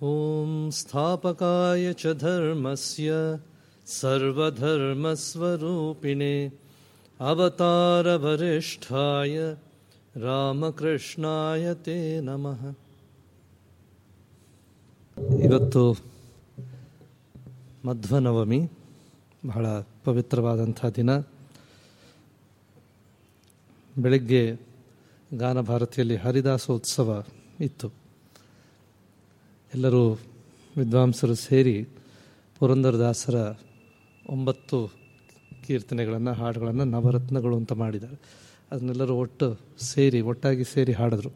ॐ स्थापकाय च धर्मस्य सर्वधर्मस्वरूपिणे अवतारवरिष्ठाय ರಾಮಕೃಷ್ಣಾಯ ತೇ ನಮಃ ಇವತ್ತು ಮಧ್ವನವಮಿ ಬಹಳ ಪವಿತ್ರವಾದಂಥ ದಿನ ಬೆಳಗ್ಗೆ ಗಾನ ಭಾರತಿಯಲ್ಲಿ ಹರಿದಾಸೋತ್ಸವ ಇತ್ತು ಎಲ್ಲರೂ ವಿದ್ವಾಂಸರು ಸೇರಿ ಪುರಂದರದಾಸರ ಒಂಬತ್ತು ಕೀರ್ತನೆಗಳನ್ನು, ಹಾಡುಗಳನ್ನು ನವರತ್ನಗಳು ಅಂತ ಮಾಡಿದ್ದಾರೆ. ಅದನ್ನೆಲ್ಲರೂ ಒಟ್ಟು ಸೇರಿ, ಒಟ್ಟಾಗಿ ಸೇರಿ ಹಾಡಿದ್ರು.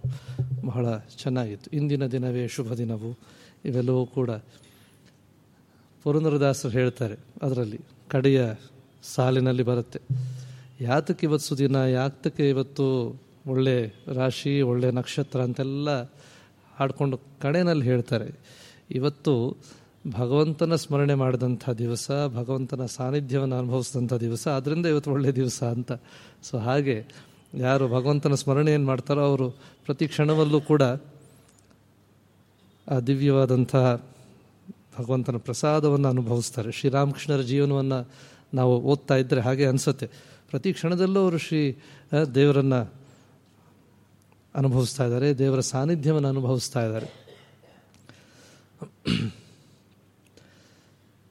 ಬಹಳ ಚೆನ್ನಾಗಿತ್ತು. ಇಂದಿನ ದಿನವೇ ಶುಭ ದಿನವು. ಇವೆಲ್ಲವೂ ಕೂಡ ಪುರಂದರದಾಸರು ಹೇಳ್ತಾರೆ ಅದರಲ್ಲಿ. ಕಡೆಯ ಸಾಲಿನಲ್ಲಿ ಬರುತ್ತೆ. ಯಾತಕ್ಕೆ ಇವತ್ತು ಸುದಿನ? ಯಾತಕ್ಕೆ ಇವತ್ತು ಒಳ್ಳೆ ರಾಶಿ, ಒಳ್ಳೆ ನಕ್ಷತ್ರ ಅಂತೆಲ್ಲ ಹಾಡ್ಕೊಂಡು ಕಡೆಯಲ್ಲಿ ಹೇಳ್ತಾರೆ, ಇವತ್ತು ಭಗವಂತನ ಸ್ಮರಣೆ ಮಾಡಿದಂಥ ದಿವಸ, ಭಗವಂತನ ಸಾನ್ನಿಧ್ಯವನ್ನು ಅನುಭವಿಸಿದಂಥ ದಿವಸ ಆದ್ದರಿಂದ ಇವತ್ತು ಒಳ್ಳೆಯ ದಿವಸ ಅಂತ. ಸೊ ಹಾಗೆ ಯಾರು ಭಗವಂತನ ಸ್ಮರಣೆಯನ್ನು ಮಾಡ್ತಾರೋ ಅವರು ಪ್ರತಿ ಕ್ಷಣವಲ್ಲೂ ಕೂಡ ಆ ದಿವ್ಯವಾದಂತಹ ಭಗವಂತನ ಪ್ರಸಾದವನ್ನು ಅನುಭವಿಸ್ತಾರೆ. ಶ್ರೀರಾಮಕೃಷ್ಣರ ಜೀವನವನ್ನು ನಾವು ಓದ್ತಾ ಇದ್ದರೆ ಹಾಗೆ ಅನಿಸುತ್ತೆ. ಪ್ರತಿ ಕ್ಷಣದಲ್ಲೂ ಅವರು ಶ್ರೀ ದೇವರನ್ನು ಅನುಭವಿಸ್ತಾ ಇದ್ದಾರೆ, ದೇವರ ಸಾನ್ನಿಧ್ಯವನ್ನು ಅನುಭವಿಸ್ತಾ ಇದ್ದಾರೆ.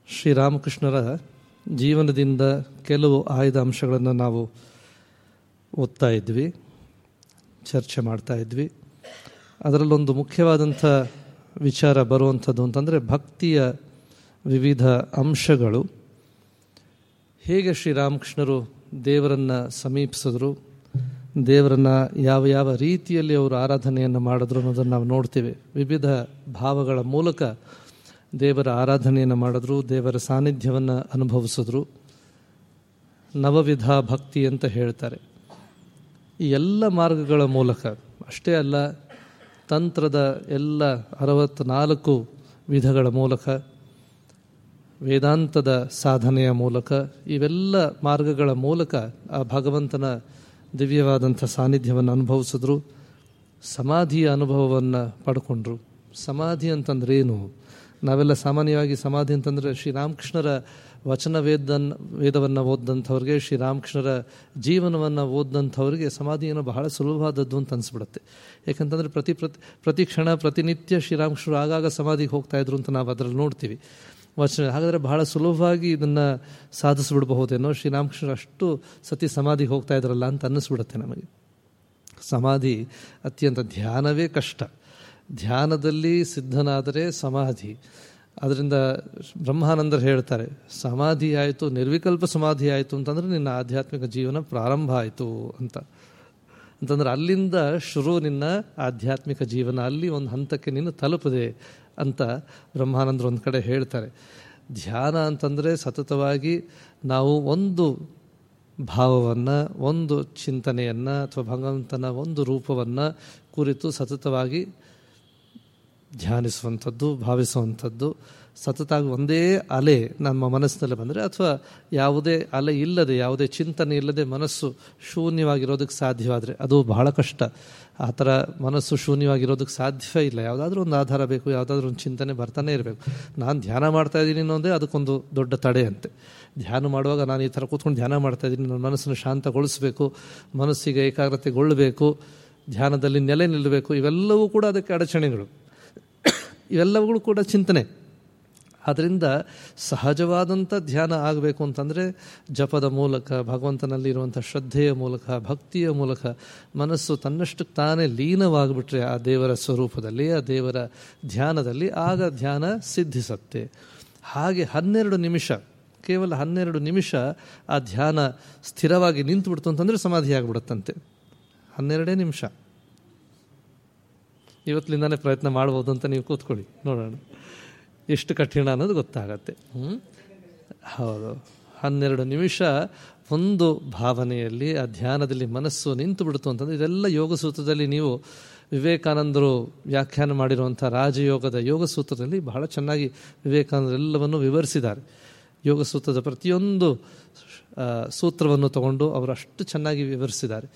ಶ್ರೀರಾಮಕೃಷ್ಣರ ಜೀವನದಿಂದ ಕೆಲವು ಆಯ್ದ ಅಂಶಗಳನ್ನು ನಾವು ಓದ್ತಾ ಇದ್ವಿ, ಚರ್ಚೆ ಮಾಡ್ತಾ ಇದ್ವಿ. ಅದರಲ್ಲೊಂದು ಮುಖ್ಯವಾದಂಥ ವಿಚಾರ ಬರುವಂಥದ್ದು ಅಂತಂದರೆ ಭಕ್ತಿಯ ವಿವಿಧ ಅಂಶಗಳು. ಹೇಗೆ ಶ್ರೀರಾಮಕೃಷ್ಣರು ದೇವರನ್ನು ಸಮೀಪಿಸಿದ್ರು ದೇವರನ್ನು ಯಾವ ಯಾವ ರೀತಿಯಲ್ಲಿ ಅವರು ಆರಾಧನೆಯನ್ನು ಮಾಡಿದ್ರು ಅನ್ನೋದನ್ನು ನಾವು ನೋಡ್ತೀವಿ. ವಿವಿಧ ಭಾವಗಳ ಮೂಲಕ ದೇವರ ಆರಾಧನೆಯನ್ನು ಮಾಡಿದ್ರು, ದೇವರ ಸಾನ್ನಿಧ್ಯವನ್ನು ಅನುಭವಿಸಿದ್ರು. ನವವಿಧ ಭಕ್ತಿ ಅಂತ ಹೇಳ್ತಾರೆ. ಈ ಎಲ್ಲ ಮಾರ್ಗಗಳ ಮೂಲಕ, ಅಷ್ಟೇ ಅಲ್ಲ, ತಂತ್ರದ ಎಲ್ಲ ಅರವತ್ತ್ನಾಲ್ಕು ವಿಧಗಳ ಮೂಲಕ, ವೇದಾಂತದ ಸಾಧನೆಯ ಮೂಲಕ, ಇವೆಲ್ಲ ಮಾರ್ಗಗಳ ಮೂಲಕ ಆ ಭಗವಂತನ ದಿವ್ಯವಾದಂಥ ಸಾನ್ನಿಧ್ಯವನ್ನು ಅನುಭವಿಸಿದ್ರು ಸಮಾಧಿಯ ಅನುಭವವನ್ನು ಪಡ್ಕೊಂಡ್ರು. ಸಮಾಧಿ ಅಂತಂದ್ರೆ ಏನು? ನಾವೆಲ್ಲ ಸಾಮಾನ್ಯವಾಗಿ ಸಮಾಧಿ ಅಂತಂದರೆ ಶ್ರೀರಾಮಕೃಷ್ಣರ ವಚನ ವೇದನ್, ವೇದವನ್ನು ಓದ್ದಂಥವ್ರಿಗೆ, ಶ್ರೀರಾಮಕೃಷ್ಣರ ಜೀವನವನ್ನು ಸಮಾಧಿ ಸಮಾಧಿಯನ್ನು ಬಹಳ ಸುಲಭವಾದದ್ದು ಅಂತ ಅನಿಸ್ಬಿಡುತ್ತೆ. ಯಾಕಂತಂದರೆ ಪ್ರತಿ ಪ್ರತಿ ಪ್ರತಿ ಕ್ಷಣ, ಪ್ರತಿನಿತ್ಯ ಶ್ರೀರಾಮಕೃಷ್ಣರು ಆಗಾಗ ಸಮಾಧಿಗೆ ಹೋಗ್ತಾ ಇದ್ರು ಅಂತ ನಾವು ಅದರಲ್ಲಿ ನೋಡ್ತೀವಿ. ವಚನ. ಹಾಗಾದರೆ ಬಹಳ ಸುಲಭವಾಗಿ ಇದನ್ನು ಸಾಧಿಸ್ಬಿಡ್ಬಹುದೇನೋ ಶ್ರೀರಾಮಕೃಷ್ಣರು ಅಷ್ಟು ಸತಿ ಸಮಾಧಿಗೆ ಹೋಗ್ತಾ ಇದ್ರಲ್ಲ ಅಂತ ಅನ್ನಿಸ್ಬಿಡುತ್ತೆ ನಮಗೆ. ಸಮಾಧಿ ಅತ್ಯಂತ ಧ್ಯಾನವೇ ಕಷ್ಟ. ಧ್ಯಾನದಲ್ಲಿ ಸಿದ್ಧನಾದರೆ ಸಮಾಧಿ. ಅದರಿಂದ ಬ್ರಹ್ಮಾನಂದರು ಹೇಳ್ತಾರೆ, ಸಮಾಧಿ ಆಯಿತು, ನಿರ್ವಿಕಲ್ಪ ಸಮಾಧಿ ಆಯಿತು ಅಂತಂದರೆ ನಿನ್ನ ಆಧ್ಯಾತ್ಮಿಕ ಜೀವನ ಪ್ರಾರಂಭ ಆಯಿತು ಅಂತ. ಅಂತಂದ್ರೆ ಅಲ್ಲಿಂದ ಶುರು ನಿನ್ನ ಆಧ್ಯಾತ್ಮಿಕ ಜೀವನ, ಅಲ್ಲಿ ಒಂದು ಹಂತಕ್ಕೆ ನೀನು ತಲುಪದೆ ಅಂತ ಬ್ರಹ್ಮಾನಂದರು ಒಂದು ಕಡೆ ಹೇಳ್ತಾರೆ. ಧ್ಯಾನ ಅಂತಂದರೆ ಸತತವಾಗಿ ನಾವು ಒಂದು ಭಾವವನ್ನು, ಒಂದು ಚಿಂತನೆಯನ್ನು ಅಥವಾ ಭಗವಂತನ ಒಂದು ರೂಪವನ್ನು ಕುರಿತು ಸತತವಾಗಿ ಧ್ಯಾನಿಸುವಂಥದ್ದು, ಭಾವಿಸುವಂಥದ್ದು. ಸತತಾಗಿ ಒಂದೇ ಅಲೆ ನಮ್ಮ ಮನಸ್ಸಿನಲ್ಲಿ ಬಂದರೆ ಅಥವಾ ಯಾವುದೇ ಅಲೆ ಇಲ್ಲದೆ, ಯಾವುದೇ ಚಿಂತನೆ ಇಲ್ಲದೆ ಮನಸ್ಸು ಶೂನ್ಯವಾಗಿರೋದಕ್ಕೆ ಸಾಧ್ಯವಾದರೆ ಅದು ಬಹಳ ಕಷ್ಟ. ಆ ಥರ ಮನಸ್ಸು ಶೂನ್ಯವಾಗಿರೋದಕ್ಕೆ ಸಾಧ್ಯವೇ ಇಲ್ಲ. ಯಾವುದಾದ್ರೂ ಒಂದು ಆಧಾರ ಬೇಕು, ಯಾವುದಾದ್ರೂ ಒಂದು ಚಿಂತನೆ ಬರ್ತಾನೆ ಇರಬೇಕು. ನಾನು ಧ್ಯಾನ ಮಾಡ್ತಾ ಇದ್ದೀನಿ ಅನ್ನೋದೇ ಅದಕ್ಕೊಂದು ದೊಡ್ಡ ತಡೆ ಅಂತೆ ಧ್ಯಾನ ಮಾಡುವಾಗ ನಾನು ಈ ಥರ ಕೂತ್ಕೊಂಡು ಧ್ಯಾನ ಮಾಡ್ತಾ ಇದ್ದೀನಿ, ನನ್ನ ಮನಸ್ಸನ್ನು ಶಾಂತಗೊಳಿಸಬೇಕು, ಮನಸ್ಸಿಗೆ ಏಕಾಗ್ರತೆಗೊಳ್ಳಬೇಕು, ಧ್ಯಾನದಲ್ಲಿ ನೆಲೆ ನಿಲ್ಲಬೇಕು. ಇವೆಲ್ಲವೂ ಕೂಡ ಅದಕ್ಕೆ ಅಡಚಣೆಗಳು. ಇವೆಲ್ಲವುಗಳು ಕೂಡ ಚಿಂತನೆ. ಆದ್ದರಿಂದ ಸಹಜವಾದಂಥ ಧ್ಯಾನ ಆಗಬೇಕು ಅಂತಂದರೆ ಜಪದ ಮೂಲಕ, ಭಗವಂತನಲ್ಲಿರುವಂಥ ಶ್ರದ್ಧೆಯ ಮೂಲಕ, ಭಕ್ತಿಯ ಮೂಲಕ ಮನಸ್ಸು ತನ್ನಷ್ಟಕ್ಕೆ ತಾನೇ ಲೀನವಾಗಿಬಿಟ್ರೆ ಆ ದೇವರ ಸ್ವರೂಪದಲ್ಲಿ, ಆ ದೇವರ ಧ್ಯಾನದಲ್ಲಿ ಆಗ ಧ್ಯಾನ ಸಿದ್ಧಿಸತ್ತೆ. ಹಾಗೆ ಹನ್ನೆರಡು ನಿಮಿಷ, ಕೇವಲ ಹನ್ನೆರಡು ನಿಮಿಷ ಆ ಧ್ಯಾನ ಸ್ಥಿರವಾಗಿ ನಿಂತು ಬಿಡ್ತು ಅಂತಂದರೆ ಸಮಾಧಿ ಆಗಿಬಿಡುತ್ತಂತೆ. ಹನ್ನೆರಡೇ ನಿಮಿಷ. ಇವತ್ತಿನಿಂದಲೇ ಪ್ರಯತ್ನ ಮಾಡ್ಬೋದು ಅಂತ ನೀವು ಕೂತ್ಕೊಳ್ಳಿ, ನೋಡೋಣ. ಎಷ್ಟು ಕಠಿಣ ಅನ್ನೋದು ಗೊತ್ತಾಗತ್ತೆ. ಹೌದು. ಹನ್ನೆರಡು ನಿಮಿಷ ಒಂದು ಭಾವನೆಯಲ್ಲಿ, ಆ ಧ್ಯಾನದಲ್ಲಿ ಮನಸ್ಸು ನಿಂತು ಬಿಡ್ತು ಅಂತಂದರೆ ಇದೆಲ್ಲ ಯೋಗ ಸೂತ್ರದಲ್ಲಿ ನೀವು ವಿವೇಕಾನಂದರು ವ್ಯಾಖ್ಯಾನ ಮಾಡಿರುವಂಥ ರಾಜಯೋಗದ ಯೋಗ ಸೂತ್ರದಲ್ಲಿ ಬಹಳ ಚೆನ್ನಾಗಿ ವಿವೇಕಾನಂದರೆಲ್ಲವನ್ನು ವಿವರಿಸಿದ್ದಾರೆ. ಯೋಗ ಸೂತ್ರದ ಪ್ರತಿಯೊಂದು ಸೂತ್ರವನ್ನು ತಗೊಂಡು ಅವರು ಅಷ್ಟು ಚೆನ್ನಾಗಿ ವಿವರಿಸಿದ್ದಾರೆ.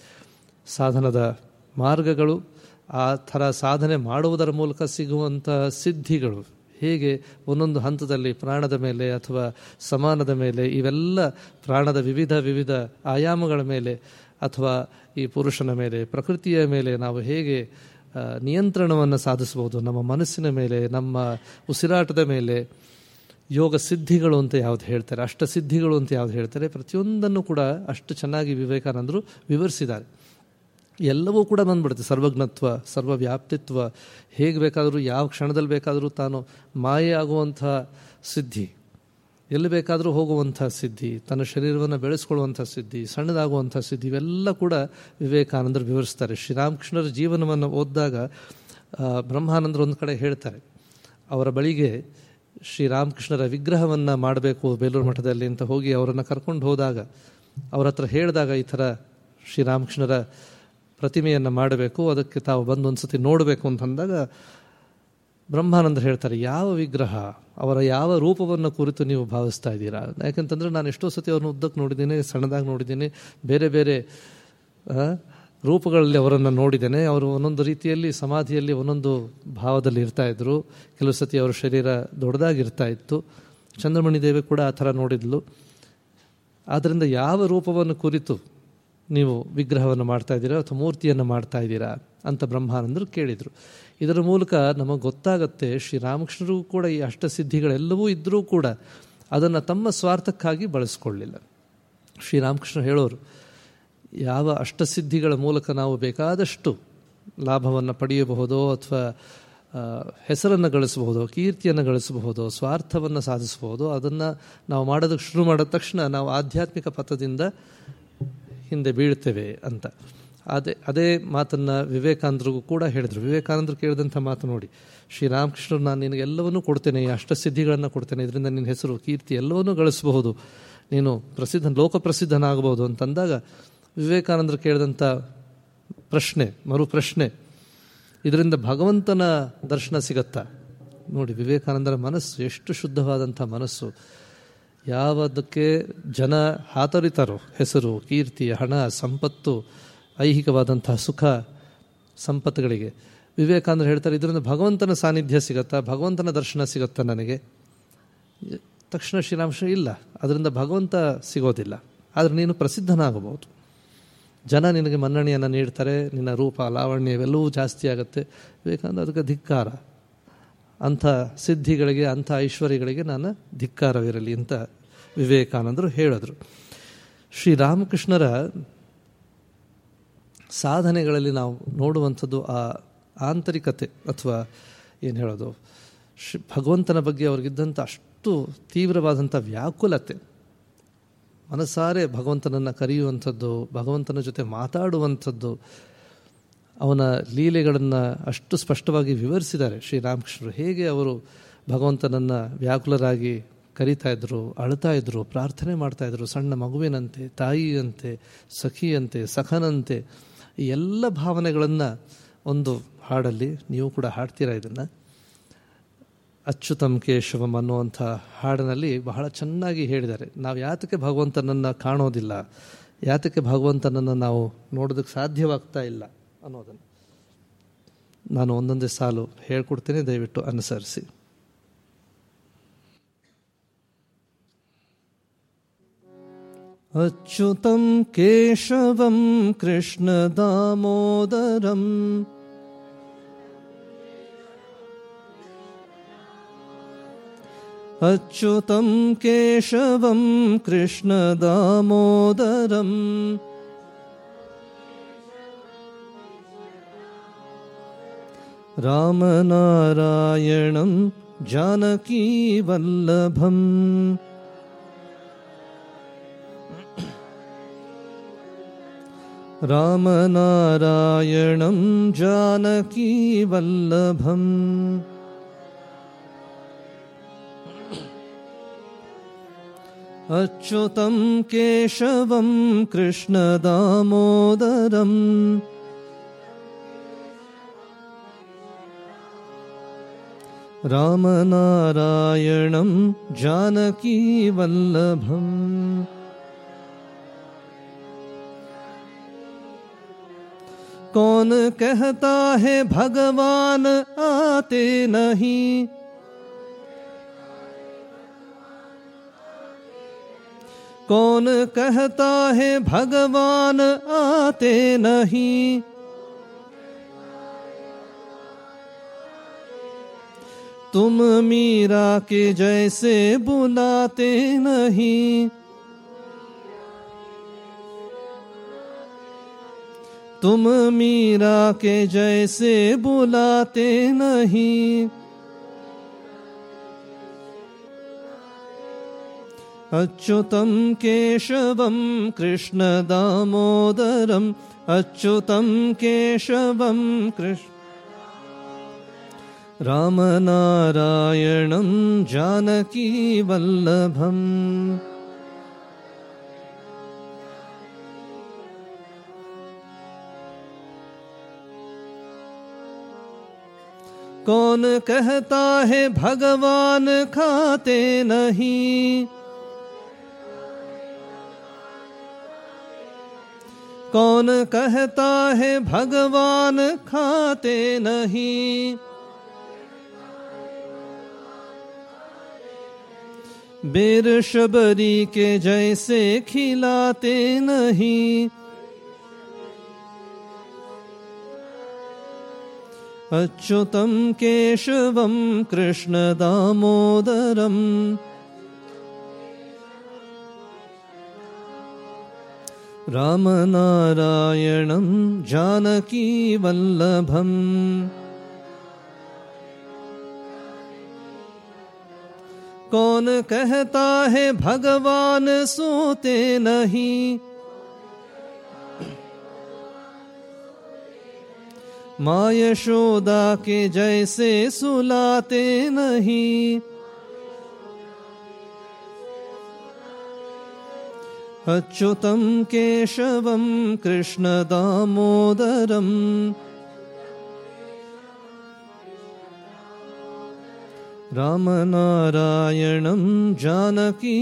ಸಾಧನದ ಮಾರ್ಗಗಳು, ಆ ಥರ ಸಾಧನೆ ಮಾಡುವುದರ ಮೂಲಕ ಸಿಗುವಂಥ ಸಿದ್ಧಿಗಳು. ಹೇಗೆ ಒಂದೊಂದು ಹಂತದಲ್ಲಿ ಪ್ರಾಣದ ಮೇಲೆ ಅಥವಾ ಸಮಾನದ ಮೇಲೆ ಇವೆಲ್ಲ ಪ್ರಾಣದ ವಿವಿಧ ವಿವಿಧ ಆಯಾಮಗಳ ಮೇಲೆ ಅಥವಾ ಈ ಪುರುಷನ ಮೇಲೆ, ಪ್ರಕೃತಿಯ ಮೇಲೆ ನಾವು ಹೇಗೆ ನಿಯಂತ್ರಣವನ್ನು ಸಾಧಿಸಬಹುದು? ನಮ್ಮ ಮನಸ್ಸಿನ ಮೇಲೆ, ನಮ್ಮ ಉಸಿರಾಟದ ಮೇಲೆ ಯೋಗ ಸಿದ್ಧಿಗಳು ಅಂತ ಯಾವ್ದು ಹೇಳ್ತಾರೆ? ಅಷ್ಟ ಸಿದ್ಧಿಗಳು ಅಂತ ಯಾವ್ದು ಹೇಳ್ತಾರೆ? ಪ್ರತಿಯೊಂದನ್ನು ಕೂಡ ಅಷ್ಟು ಚೆನ್ನಾಗಿ ವಿವೇಕಾನಂದರು ವಿವರಿಸಿದ್ದಾರೆ. ಎಲ್ಲವೂ ಕೂಡ ಬಂದ್ಬಿಡುತ್ತೆ. ಸರ್ವಜ್ಞತ್ವ, ಸರ್ವವ್ಯಾಪ್ತಿತ್ವ, ಹೇಗೆ ಬೇಕಾದರೂ, ಯಾವ ಕ್ಷಣದಲ್ಲಿ ಬೇಕಾದರೂ ತಾನು ಮಾಯೆ ಆಗುವಂಥ ಸಿದ್ಧಿ, ಎಲ್ಲಿ ಬೇಕಾದರೂ ಹೋಗುವಂಥ ಸಿದ್ಧಿ, ತನ್ನ ಶರೀರವನ್ನು ಬೆಳೆಸ್ಕೊಳ್ಳುವಂಥ ಸಿದ್ಧಿ, ಸಣ್ಣದಾಗುವಂಥ ಸಿದ್ಧಿ, ಇವೆಲ್ಲ ಕೂಡ ವಿವೇಕಾನಂದರು ವಿವರಿಸ್ತಾರೆ. ಶ್ರೀರಾಮಕೃಷ್ಣರ ಜೀವನವನ್ನು ಓದಿದಾಗ ಬ್ರಹ್ಮಾನಂದರು ಒಂದು ಕಡೆ ಹೇಳ್ತಾರೆ, ಅವರ ಬಳಿಗೆ ಶ್ರೀರಾಮಕೃಷ್ಣರ ವಿಗ್ರಹವನ್ನು ಮಾಡಬೇಕು ಬೇಲೂರು ಮಠದಲ್ಲಿ ಅಂತ ಹೋಗಿ ಅವರನ್ನು ಕರ್ಕೊಂಡು ಹೋದಾಗ ಅವ್ರ ಹತ್ರ ಹೇಳಿದಾಗ ಈ ಥರ ಶ್ರೀರಾಮಕೃಷ್ಣರ ಪ್ರತಿಮೆಯನ್ನು ಮಾಡಬೇಕು, ಅದಕ್ಕೆ ತಾವು ಬಂದು ಒಂದು ಸತಿ ನೋಡಬೇಕು ಅಂತಂದಾಗ ಬ್ರಹ್ಮಾನಂದರು ಹೇಳ್ತಾರೆ, ಯಾವ ವಿಗ್ರಹ ಅವರ ಯಾವ ರೂಪವನ್ನು ಕುರಿತು ನೀವು ಭಾವಿಸ್ತಾ ಇದ್ದೀರಾ? ಯಾಕಂತಂದರೆ ನಾನು ಎಷ್ಟೋ ಸತಿ ಅವ್ರನ್ನ ಉದ್ದಕ್ಕೆ ನೋಡಿದ್ದೀನಿ, ಸಣ್ಣದಾಗಿ ನೋಡಿದ್ದೀನಿ, ಬೇರೆ ಬೇರೆ ರೂಪಗಳಲ್ಲಿ ಅವರನ್ನು ನೋಡಿದ್ದೇನೆ. ಅವರು ಒಂದೊಂದು ರೀತಿಯಲ್ಲಿ ಸಮಾಧಿಯಲ್ಲಿ ಒಂದೊಂದು ಭಾವದಲ್ಲಿ ಇರ್ತಾ ಇದ್ರು. ಕೆಲವು ಸತಿ ಅವರ ಶರೀರ ದೊಡ್ಡದಾಗಿರ್ತಾ ಇತ್ತು. ಚಂದ್ರಮಣಿ ದೇವಿ ಕೂಡ ಆ ಥರ ನೋಡಿದ್ಲು. ಆದ್ದರಿಂದ ಯಾವ ರೂಪವನ್ನು ಕುರಿತು ನೀವು ವಿಗ್ರಹವನ್ನು ಮಾಡ್ತಾ ಇದ್ದೀರಾ ಅಥವಾ ಮೂರ್ತಿಯನ್ನು ಮಾಡ್ತಾ ಇದ್ದೀರಾ ಅಂತ ಬ್ರಹ್ಮಾನಂದರು ಕೇಳಿದರು. ಇದರ ಮೂಲಕ ನಮಗೆ ಗೊತ್ತಾಗತ್ತೆ ಶ್ರೀರಾಮಕೃಷ್ಣರಿಗೂ ಕೂಡ ಈ ಅಷ್ಟಸಿದ್ಧಿಗಳೆಲ್ಲವೂ ಇದ್ದರೂ ಕೂಡ ಅದನ್ನು ತಮ್ಮ ಸ್ವಾರ್ಥಕ್ಕಾಗಿ ಬಳಸ್ಕೊಳ್ಳಿಲ್ಲ. ಶ್ರೀರಾಮಕೃಷ್ಣ ಹೇಳೋರು, ಯಾವ ಅಷ್ಟಸಿದ್ಧಿಗಳ ಮೂಲಕ ನಾವು ಬೇಕಾದಷ್ಟು ಲಾಭವನ್ನು ಪಡೆಯಬಹುದೋ ಅಥವಾ ಹೆಸರನ್ನು ಗಳಿಸಬಹುದೋ, ಕೀರ್ತಿಯನ್ನು ಗಳಿಸಬಹುದೋ, ಸ್ವಾರ್ಥವನ್ನು ಸಾಧಿಸಬಹುದು ಅದನ್ನು ನಾವು ಮಾಡೋದಕ್ಕೆ ಶುರು ಮಾಡಿದ ತಕ್ಷಣ ನಾವು ಆಧ್ಯಾತ್ಮಿಕ ಪಥದಿಂದ ಹಿಂದೆ ಬೀಳ್ತೇವೆ ಅಂತ. ಅದೇ ಅದೇ ಮಾತನ್ನು ವಿವೇಕಾನಂದರಿಗೂ ಕೂಡ ಹೇಳಿದರು. ವಿವೇಕಾನಂದರು ಕೇಳಿದಂಥ ಮಾತು ನೋಡಿ, ಶ್ರೀರಾಮಕೃಷ್ಣರು ನಾನು ನಿನಗೆಲ್ಲವನ್ನೂ ಕೊಡ್ತೇನೆ, ಈ ಅಷ್ಟಸಿದ್ಧಿಗಳನ್ನು ಕೊಡ್ತೇನೆ, ಇದರಿಂದ ನಿನ್ನ ಹೆಸರು, ಕೀರ್ತಿ ಎಲ್ಲವನ್ನೂ ಗಳಿಸಬಹುದು, ನೀನು ಪ್ರಸಿದ್ಧ, ಲೋಕಪ್ರಸಿದ್ಧನಾಗಬಹುದು ಅಂತಂದಾಗ ವಿವೇಕಾನಂದರು ಕೇಳಿದಂಥ ಪ್ರಶ್ನೆ ಮರು ಪ್ರಶ್ನೆ ಇದರಿಂದ ಭಗವಂತನ ದರ್ಶನ ಸಿಗತ್ತಾ? ನೋಡಿ, ವಿವೇಕಾನಂದರ ಮನಸ್ಸು ಎಷ್ಟು ಶುದ್ಧವಾದಂಥ ಮನಸ್ಸು. ಯಾವುದಕ್ಕೆ ಜನ ಹಾತೊರಿತಾರೋ ಹೆಸರು, ಕೀರ್ತಿ, ಹಣ, ಸಂಪತ್ತು, ಐಹಿಕವಾದಂತಹ ಸುಖ, ಸಂಪತ್ತುಗಳಿಗೆ. ವಿವೇಕಾನಂದರು ಹೇಳ್ತಾರೆ, ಇದರಿಂದ ಭಗವಂತನ ಸಾನ್ನಿಧ್ಯ ಸಿಗತ್ತಾ? ಭಗವಂತನ ದರ್ಶನ ಸಿಗುತ್ತಾ ನನಗೆ? ತಕ್ಷಣ ಶ್ರೀರಾಮಶ ಇಲ್ಲ. ಅದರಿಂದ ಭಗವಂತ ಸಿಗೋದಿಲ್ಲ. ಆದರೆ ನೀನು ಪ್ರಸಿದ್ಧನಾಗಬಹುದು. ಜನ ನಿನಗೆ ಮನ್ನಣೆಯನ್ನು ನೀಡ್ತಾರೆ, ನಿನ್ನ ರೂಪ, ಲಾವಣ್ಯ ಇವೆಲ್ಲವೂ ಜಾಸ್ತಿ ಆಗುತ್ತೆ. ವಿವೇಕಾನಂದ ಅದಕ್ಕೆ ಧಿಕ್ಕಾರ. ಅಂಥ ಸಿದ್ಧಿಗಳಿಗೆ, ಅಂಥ ಐಶ್ವರ್ಯಗಳಿಗೆ ನಾನು ಧಿಕ್ಕಾರವಿರಲಿ ಅಂತ ವಿವೇಕಾನಂದರು ಹೇಳಿದ್ರು. ಶ್ರೀರಾಮಕೃಷ್ಣರ ಸಾಧನೆಗಳಲ್ಲಿ ನಾವು ನೋಡುವಂಥದ್ದು ಆ ಆಂತರಿಕತೆ ಅಥವಾ ಏನು ಹೇಳೋದು? ಶ್ರೀ ಭಗವಂತನ ಬಗ್ಗೆ ಅವ್ರಿಗಿದ್ದಂಥ ಅಷ್ಟು ತೀವ್ರವಾದಂಥ ವ್ಯಾಕುಲತೆ. ಮನಸಾರೆ ಭಗವಂತನನ್ನು ಕರೆಯುವಂಥದ್ದು, ಭಗವಂತನ ಜೊತೆ ಮಾತಾಡುವಂಥದ್ದು ಅವನ ಲೀಲೆಗಳನ್ನು ಅಷ್ಟು ಸ್ಪಷ್ಟವಾಗಿ ವಿವರಿಸಿದ್ದಾರೆ. ಶ್ರೀರಾಮಕೃಷ್ಣರು ಹೇಗೆ ಅವರು ಭಗವಂತನನ್ನು ವ್ಯಾಕುಲರಾಗಿ ಕರಿತಾ ಇದ್ರು, ಅಳ್ತಾ ಇದ್ರು, ಪ್ರಾರ್ಥನೆ ಮಾಡ್ತಾ ಇದ್ರು, ಸಣ್ಣ ಮಗುವಿನಂತೆ, ತಾಯಿಯಂತೆ, ಸಖಿಯಂತೆ, ಸಖನಂತೆ, ಈ ಎಲ್ಲ ಭಾವನೆಗಳನ್ನು ಒಂದು ಹಾಡಲ್ಲಿ ನೀವು ಕೂಡ ಹಾಡ್ತೀರಾ ಇದನ್ನು? ಅಚ್ಯುತಂ ಕೇಶವಂ ಅನ್ನುವಂಥ ಹಾಡಿನಲ್ಲಿ ಬಹಳ ಚೆನ್ನಾಗಿ ಹೇಳಿದ್ದಾರೆ. ನಾವು ಯಾತಕ್ಕೆ ಭಗವಂತನನ್ನು ಕಾಣೋದಿಲ್ಲ? ಯಾತಕ್ಕೆ ಭಗವಂತನನ್ನು ನಾವು ನೋಡೋದಕ್ಕೆ ಸಾಧ್ಯವಾಗ್ತಾ ಇಲ್ಲ? ಅನ್ನೋದನ್ನು ನಾನು ಒಂದೊಂದೇ ಸಾಲು ಹೇಳ್ಕೊಡ್ತೇನೆ ದಯವಿಟ್ಟು ಅನುಸರಿಸಿ ಅಚ್ಯುತಂ ಕೇಶವಂ ಕೃಷ್ಣ ದಾಮೋದರಂ अच्युतं केशवं कृष्णदामोदरम् रामनारायणं जानकीवल्लभम्। रामनारायणं जानकीवल्लभम्। अच्युतं केशवं कृष्णदामोदरम् रामनारायणं जानकीवल्लभम् कौन कहता है भगवान आते नहीं? कौन कहता है भगवान आते नहीं तुम मीरा के जैसे बुलाते नहीं। तुम मीरा के जैसे बुलाते नहीं। अच्युतं केशवं कृष्णदामोदरम् अच्युतं केशवं कृष्ण। रामनारायणं जानकीवल्लभम् कौन कहता है भगवान खाते नहीं? कौन कहता है भगवान खाते नहीं? बेर शबरी के जैसे खिलाते नहीं। अच्युतं केशवं कृष्णदामोदरम् रामनारायणं जानकीवल्लभम् कौन कहता है भगवान सोते नहीं? माँ यशोदा के जैसे सुलाते नहीं। अच्युतम अच्युतं केशवं कृष्णदामोदरम् रामनारायणं जानकीवल्लभम्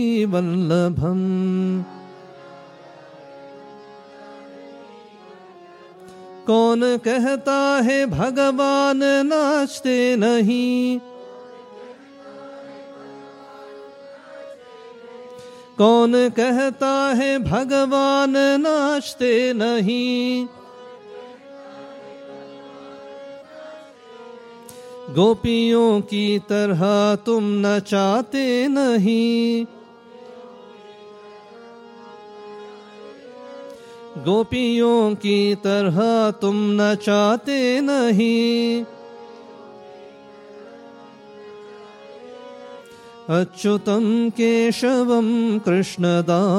कौन कहता है भगवान नाचते नहीं कौन कहता है भगवान नाचते नहीं गोपियों की तरह तुम नचाते नहीं। गोपियों की तरह तुम नचाते नहीं। अच्युतं केशवं कृष्णदामोदरम्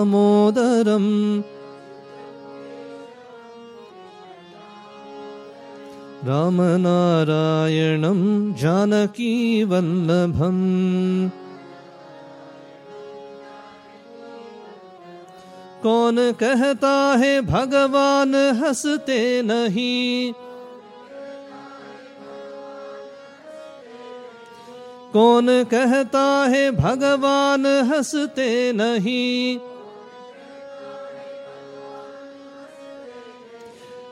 रामनारायणं जानकीवल्लभम् कौन कहता है भगवान हँसते नहीं। कौन कहता है भगवान हँसते नहीं।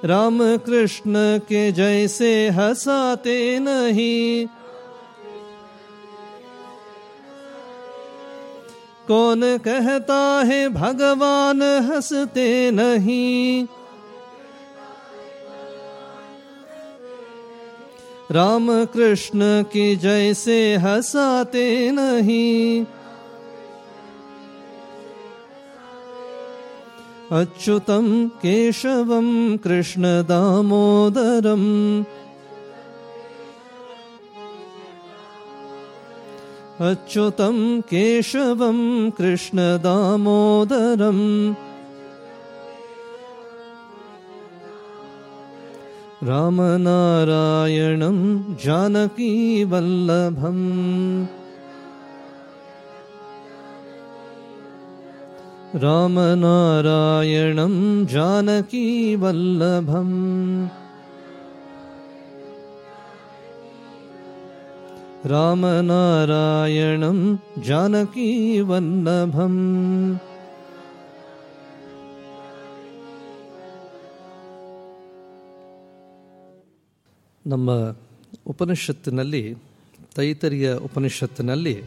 राम कृष्ण के जैसे हंसाते नहीं। कौन कहता है भगवान हँसते नहीं? राम कृष्ण की जैसे हंसाते नहीं। अच्युतं केशवं कृष्णदामोदरम्। रामनारायणं जानकीवल्लभम् रामनारायणं जानकीवल्लभम् रामनारायणं जानकीवल्लभम् ನಮ್ಮ ಉಪನಿಷತ್ತಿನಲ್ಲಿ ತೈತರಿಯ ಉಪನಿಷತ್ತಿನಲ್ಲಿ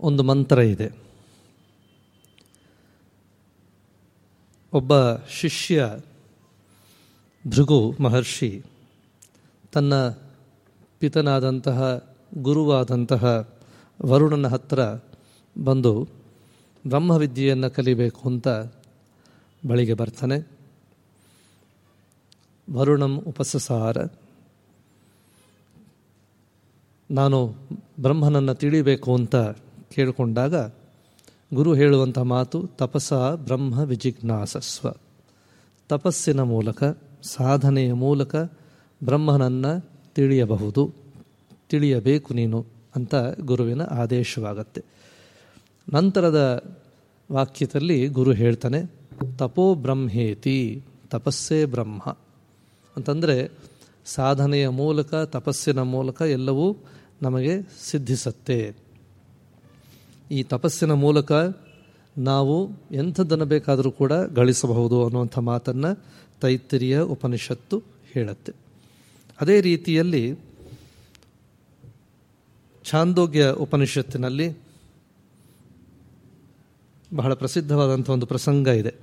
ಒಂದು ಮಂತ್ರ ಇದೆ ಒಬ್ಬ ಶಿಷ್ಯ ಭೃಗು ಮಹರ್ಷಿ, ತನ್ನ ಪಿತನಾದಂತಹ ಗುರುವಾದಂತಹ ವರುಣನ ಹತ್ರ ಬಂದು ಬ್ರಹ್ಮವಿದ್ಯೆಯನ್ನು ಕಲಿಬೇಕು ಅಂತ ಬಳಿಗೆ ಬರ್ತಾನೆ. ವರುಣಂ ಉಪಸಸಾರ ನಾನು ಬ್ರಹ್ಮನನ್ನು ತಿಳಿಬೇಕು ಅಂತ ಕೇಳಿಕೊಂಡಾಗ ಗುರು ಹೇಳುವಂಥ ಮಾತು ತಪಸ ಬ್ರಹ್ಮ ವಿಜಿಜ್ಞಾಸಸ್ವ ತಪಸ್ಸಿನ ಮೂಲಕ, ಸಾಧನೆಯ ಮೂಲಕ ಬ್ರಹ್ಮನನ್ನು ತಿಳಿಯಬಹುದು. ತಿಳಿಯಬೇಕು ನೀನು ಅಂತ ಗುರುವಿನ ಆದೇಶವಾಗತ್ತೆ. ನಂತರದ ವಾಕ್ಯದಲ್ಲಿ ಗುರು ಹೇಳ್ತಾನೆ, ತಪೋ ಬ್ರಹ್ಮೇತಿ, ತಪಸ್ಸೇ ಬ್ರಹ್ಮ. ಅಂತಂದರೆ, ಸಾಧನೆಯ ಮೂಲಕ, ತಪಸ್ಸಿನ ಮೂಲಕ ಎಲ್ಲವೂ ನಮಗೆ ಸಿದ್ಧಿಸತ್ತೆ. ಈ ತಪಸ್ಸಿನ ಮೂಲಕ ನಾವು ಎಂಥದ್ದನ್ನು ಬೇಕಾದರೂ ಕೂಡ ಗಳಿಸಬಹುದು ಅನ್ನುವಂಥ ಮಾತನ್ನು ತೈತ್ತಿರಿಯ ಉಪನಿಷತ್ತು ಹೇಳುತ್ತೆ. ಅದೇ ರೀತಿಯಲ್ಲಿ ಛಾಂದೋಗ್ಯ ಉಪನಿಷತ್ತಿನಲ್ಲಿ ಬಹಳ ಪ್ರಸಿದ್ಧವಾದಂಥ ಒಂದು ಪ್ರಸಂಗ ಇದೆ.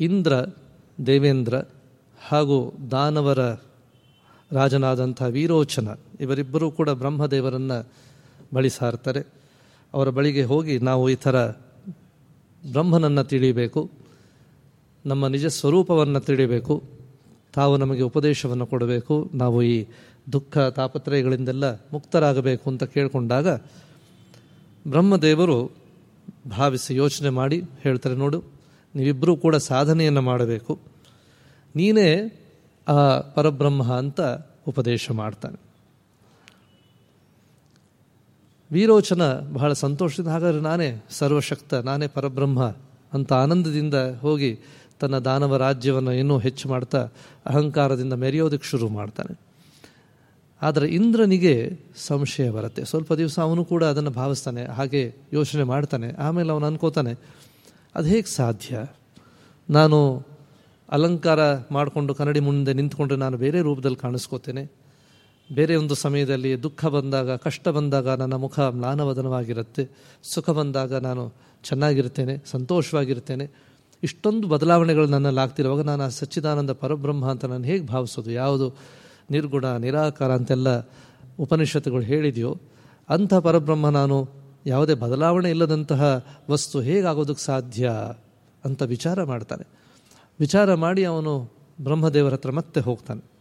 ಇಂದ್ರ, ದೇವೇಂದ್ರ ಹಾಗೂ ದಾನವರ ರಾಜನಾದಂಥ ವೀರೋಚನ ಇವರಿಬ್ಬರೂ ಕೂಡ ಬ್ರಹ್ಮದೇವರನ್ನು ಬಳಿ ಸಾರ್ತಾರೆ. ಅವರ ಬಳಿಗೆ ಹೋಗಿ ನಾವು ಈ ಥರ ಬ್ರಹ್ಮನನ್ನು ತಿಳಿಬೇಕು, ನಮ್ಮ ನಿಜ ಸ್ವರೂಪವನ್ನು ತಿಳಿಬೇಕು, ತಾವು ನಮಗೆ ಉಪದೇಶವನ್ನು ಕೊಡಬೇಕು, ನಾವು ಈ ದುಃಖ ತಾಪತ್ರಯಗಳಿಂದೆಲ್ಲ ಮುಕ್ತರಾಗಬೇಕು ಅಂತ ಕೇಳಿಕೊಂಡಾಗ ಬ್ರಹ್ಮದೇವರು ಭಾವಿಸಿ ಯೋಚನೆ ಮಾಡಿ ಹೇಳ್ತಾರೆ, ನೋಡು ನೀವಿಬ್ಬರೂ ಕೂಡ ಸಾಧನೆಯನ್ನು ಮಾಡಬೇಕು. ನೀನೇ ಆ ಪರಬ್ರಹ್ಮ ಅಂತ ಉಪದೇಶ ಮಾಡ್ತಾನೆ. ವೀರೋಚನ ಬಹಳ ಸಂತೋಷದಿಂದ, ಹಾಗಾದರೆ ನಾನೇ ಸರ್ವಶಕ್ತ, ನಾನೇ ಪರಬ್ರಹ್ಮ ಅಂತ ಆನಂದದಿಂದ ಹೋಗಿ ತನ್ನ ದಾನವ ರಾಜ್ಯವನ್ನು ಇನ್ನೂ ಹೆಚ್ಚು ಮಾಡ್ತಾ ಅಹಂಕಾರದಿಂದ ಮೆರೆಯೋದಕ್ಕೆ ಶುರು ಮಾಡ್ತಾನೆ. ಆದರೆ ಇಂದ್ರನಿಗೆ ಸಂಶಯ ಬರುತ್ತೆ. ಸ್ವಲ್ಪ ದಿವಸ ಅವನು ಕೂಡ ಅದನ್ನು ಭಾವಿಸ್ತಾನೆ, ಹಾಗೆ ಯೋಚನೆ ಮಾಡ್ತಾನೆ. ಆಮೇಲೆ ಅವನು ಅನ್ಕೋತಾನೆ, ಅದು ಹೇಗೆ ಸಾಧ್ಯ? ನಾನು ಅಲಂಕಾರ ಮಾಡಿಕೊಂಡು ಕನ್ನಡಿ ಮುಂದೆ ನಿಂತ್ಕೊಂಡ್ರೆ ನಾನು ಬೇರೆ ರೂಪದಲ್ಲಿ ಕಾಣಿಸ್ಕೋತೇನೆ. ಬೇರೆ ಒಂದು ಸಮಯದಲ್ಲಿ ದುಃಖ ಬಂದಾಗ, ಕಷ್ಟ ಬಂದಾಗ ನನ್ನ ಮುಖ ಮ್ಲಾನವದನವಾಗಿರುತ್ತೆ. ಸುಖ ಬಂದಾಗ ನಾನು ಚೆನ್ನಾಗಿರ್ತೇನೆ ಸಂತೋಷವಾಗಿರ್ತೇನೆ ಇಷ್ಟೊಂದು ಬದಲಾವಣೆಗಳು ನನ್ನಲ್ಲಿ ಆಗ್ತಿರುವಾಗ ನಾನು ಆ ಸಚ್ಚಿದಾನಂದ ಪರಬ್ರಹ್ಮ ಅಂತ ನಾನು ಹೇಗೆ ಭಾವಿಸೋದು? ಯಾವುದು? ನಿರ್ಗುಣ, ನಿರಾಕಾರ ಅಂತೆಲ್ಲ ಉಪನಿಷತ್ತುಗಳು ಹೇಳಿದೆಯೋ, ಅಂಥ ಪರಬ್ರಹ್ಮ ನಾನು ಯಾವುದೇ ಬದಲಾವಣೆ ಇಲ್ಲದಂತಹ ವಸ್ತು ಹೇಗಾಗೋದಕ್ಕೆ ಸಾಧ್ಯ ಅಂತ ವಿಚಾರ ಮಾಡ್ತಾನೆ. ವಿಚಾರ ಮಾಡಿ ಅವನು ಬ್ರಹ್ಮದೇವರ ಹತ್ರ ಮತ್ತೆ ಹೋಗ್ತಾನೆ.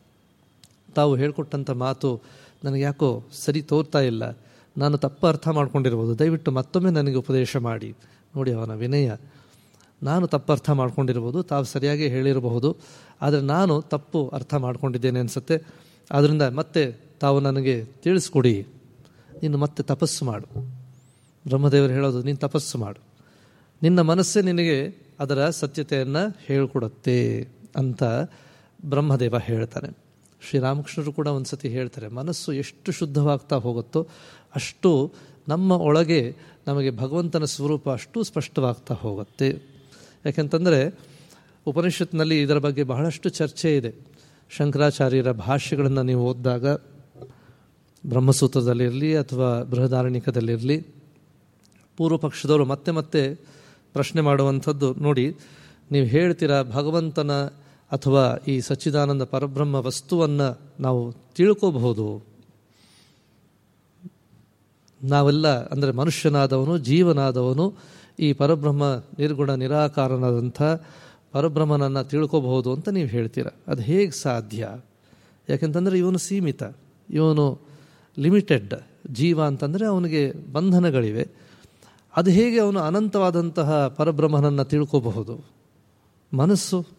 ತಾವು ಹೇಳ್ಕೊಟ್ಟಂಥ ಮಾತು ನನಗೆ ಯಾಕೋ ಸರಿ ತೋರ್ತಾ ಇಲ್ಲ. ನಾನು ತಪ್ಪು ಅರ್ಥ ಮಾಡ್ಕೊಂಡಿರ್ಬೋದು. ದಯವಿಟ್ಟು ಮತ್ತೊಮ್ಮೆ ನನಗೆ ಉಪದೇಶ ಮಾಡಿ. ನೋಡಿ ಅವನ ವಿನಯ. ನಾನು ತಪ್ಪು ಅರ್ಥ ಮಾಡ್ಕೊಂಡಿರ್ಬೋದು. ತಾವು ಸರಿಯಾಗಿ ಹೇಳಿರಬಹುದು. ಆದರೆ ನಾನು ತಪ್ಪು ಅರ್ಥ ಮಾಡ್ಕೊಂಡಿದ್ದೇನೆ ಅನಿಸುತ್ತೆ. ಆದ್ದರಿಂದ ಮತ್ತೆ ತಾವು ನನಗೆ ತಿಳಿಸ್ಕೊಡಿ. ನೀನು ಮತ್ತೆ ತಪಸ್ಸು ಮಾಡು. ಬ್ರಹ್ಮದೇವರು ಹೇಳೋದು, ನೀನು ತಪಸ್ಸು ಮಾಡು. ನಿನ್ನ ಮನಸ್ಸೇ ನಿನಗೆ ಅದರ ಸತ್ಯತೆಯನ್ನು ಹೇಳಿಕೊಡುತ್ತೆ ಅಂತ ಬ್ರಹ್ಮದೇವ ಹೇಳ್ತಾನೆ. ಶ್ರೀರಾಮಕೃಷ್ಣರು ಕೂಡ ಒಂದು ಸತಿ ಹೇಳ್ತಾರೆ, ಮನಸ್ಸು ಎಷ್ಟು ಶುದ್ಧವಾಗ್ತಾ ಹೋಗುತ್ತೋ ಅಷ್ಟು ನಮ್ಮ ಒಳಗೆ ನಮಗೆ ಭಗವಂತನ ಸ್ವರೂಪ ಅಷ್ಟು ಸ್ಪಷ್ಟವಾಗ್ತಾ ಹೋಗುತ್ತೆ. ಯಾಕೆಂತಂದರೆ, ಉಪನಿಷತ್ನಲ್ಲಿ ಇದರ ಬಗ್ಗೆ ಬಹಳಷ್ಟು ಚರ್ಚೆ ಇದೆ. ಶಂಕರಾಚಾರ್ಯರ ಭಾಷ್ಯಗಳನ್ನು ನೀವು ಓದಿದಾಗ ಬ್ರಹ್ಮಸೂತ್ರದಲ್ಲಿರಲಿ ಅಥವಾ ಬೃಹದಾರಣಿಕದಲ್ಲಿರಲಿ ಪೂರ್ವ ಪಕ್ಷದವರು ಮತ್ತೆ ಮತ್ತೆ ಪ್ರಶ್ನೆ ಮಾಡುವಂಥದ್ದು ನೋಡಿ, ನೀವು ಹೇಳ್ತೀರಾ ಭಗವಂತನ ಅಥವಾ ಈ ಸಚ್ಚಿದಾನಂದ ಪರಬ್ರಹ್ಮ ವಸ್ತುವನ್ನು ನಾವು ತಿಳ್ಕೋಬಹುದು. ನಾವೆಲ್ಲ ಅಂದರೆ ಮನುಷ್ಯನಾದವನು, ಜೀವನಾದವನು, ಈ ಪರಬ್ರಹ್ಮ ನಿರ್ಗುಣ ನಿರಾಕಾರನಾದಂಥ ಪರಬ್ರಹ್ಮನನ್ನು ತಿಳ್ಕೋಬಹುದು ಅಂತ ನೀವು ಹೇಳ್ತೀರ. ಅದು ಹೇಗೆ ಸಾಧ್ಯ? ಯಾಕೆಂತಂದರೆ ಇವನು ಸೀಮಿತ. ಇವನು ಲಿಮಿಟೆಡ್. ಜೀವ ಅಂತಂದರೆ ಅವನಿಗೆ ಬಂಧನಗಳಿವೆ. ಅದು ಹೇಗೆ ಅವನು ಅನಂತವಾದಂತಹ ಪರಬ್ರಹ್ಮನನ್ನು ತಿಳ್ಕೋಬಹುದು? ಮನಸ್ಸು.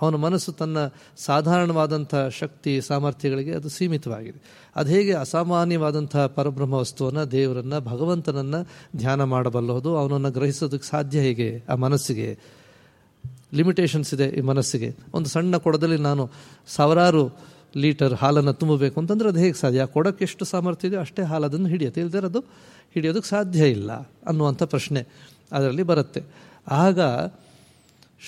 ಅವನ ಮನಸ್ಸು ತನ್ನ ಸಾಧಾರಣವಾದಂಥ ಶಕ್ತಿ, ಸಾಮರ್ಥ್ಯಗಳಿಗೆ ಅದು ಸೀಮಿತವಾಗಿದೆ. ಅದು ಹೇಗೆ ಅಸಾಮಾನ್ಯವಾದಂಥ ಪರಬ್ರಹ್ಮ ವಸ್ತುವನ್ನು, ದೇವರನ್ನು, ಭಗವಂತನನ್ನು ಧ್ಯಾನ ಮಾಡಬಲ್ಲೋದು ಅವನನ್ನು ಗ್ರಹಿಸೋದಕ್ಕೆ ಸಾಧ್ಯ ಹೇಗೆ? ಆ ಮನಸ್ಸಿಗೆ ಲಿಮಿಟೇಷನ್ಸ್ ಇದೆ ಈ ಮನಸ್ಸಿಗೆ. ಒಂದು ಸಣ್ಣ ಕೊಡದಲ್ಲಿ ನಾನು ಸಾವಿರಾರು ಲೀಟರ್ ಹಾಲನ್ನು ತುಂಬಬೇಕು ಅಂತಂದ್ರೆ ಅದು ಹೇಗೆ ಸಾಧ್ಯ? ಆ ಕೊಡಕ್ಕೆ ಎಷ್ಟು ಸಾಮರ್ಥ್ಯ ಇದೆಯೋ ಅಷ್ಟೇ ಹಾಲು ಅದನ್ನು ಹಿಡಿಯುತ್ತೆ. ಇಲ್ಲದೆ ಅದು ಹಿಡಿಯೋದಕ್ಕೆ ಸಾಧ್ಯ ಇಲ್ಲ ಅನ್ನುವಂಥ ಪ್ರಶ್ನೆ ಅದರಲ್ಲಿ ಬರುತ್ತೆ. ಆಗ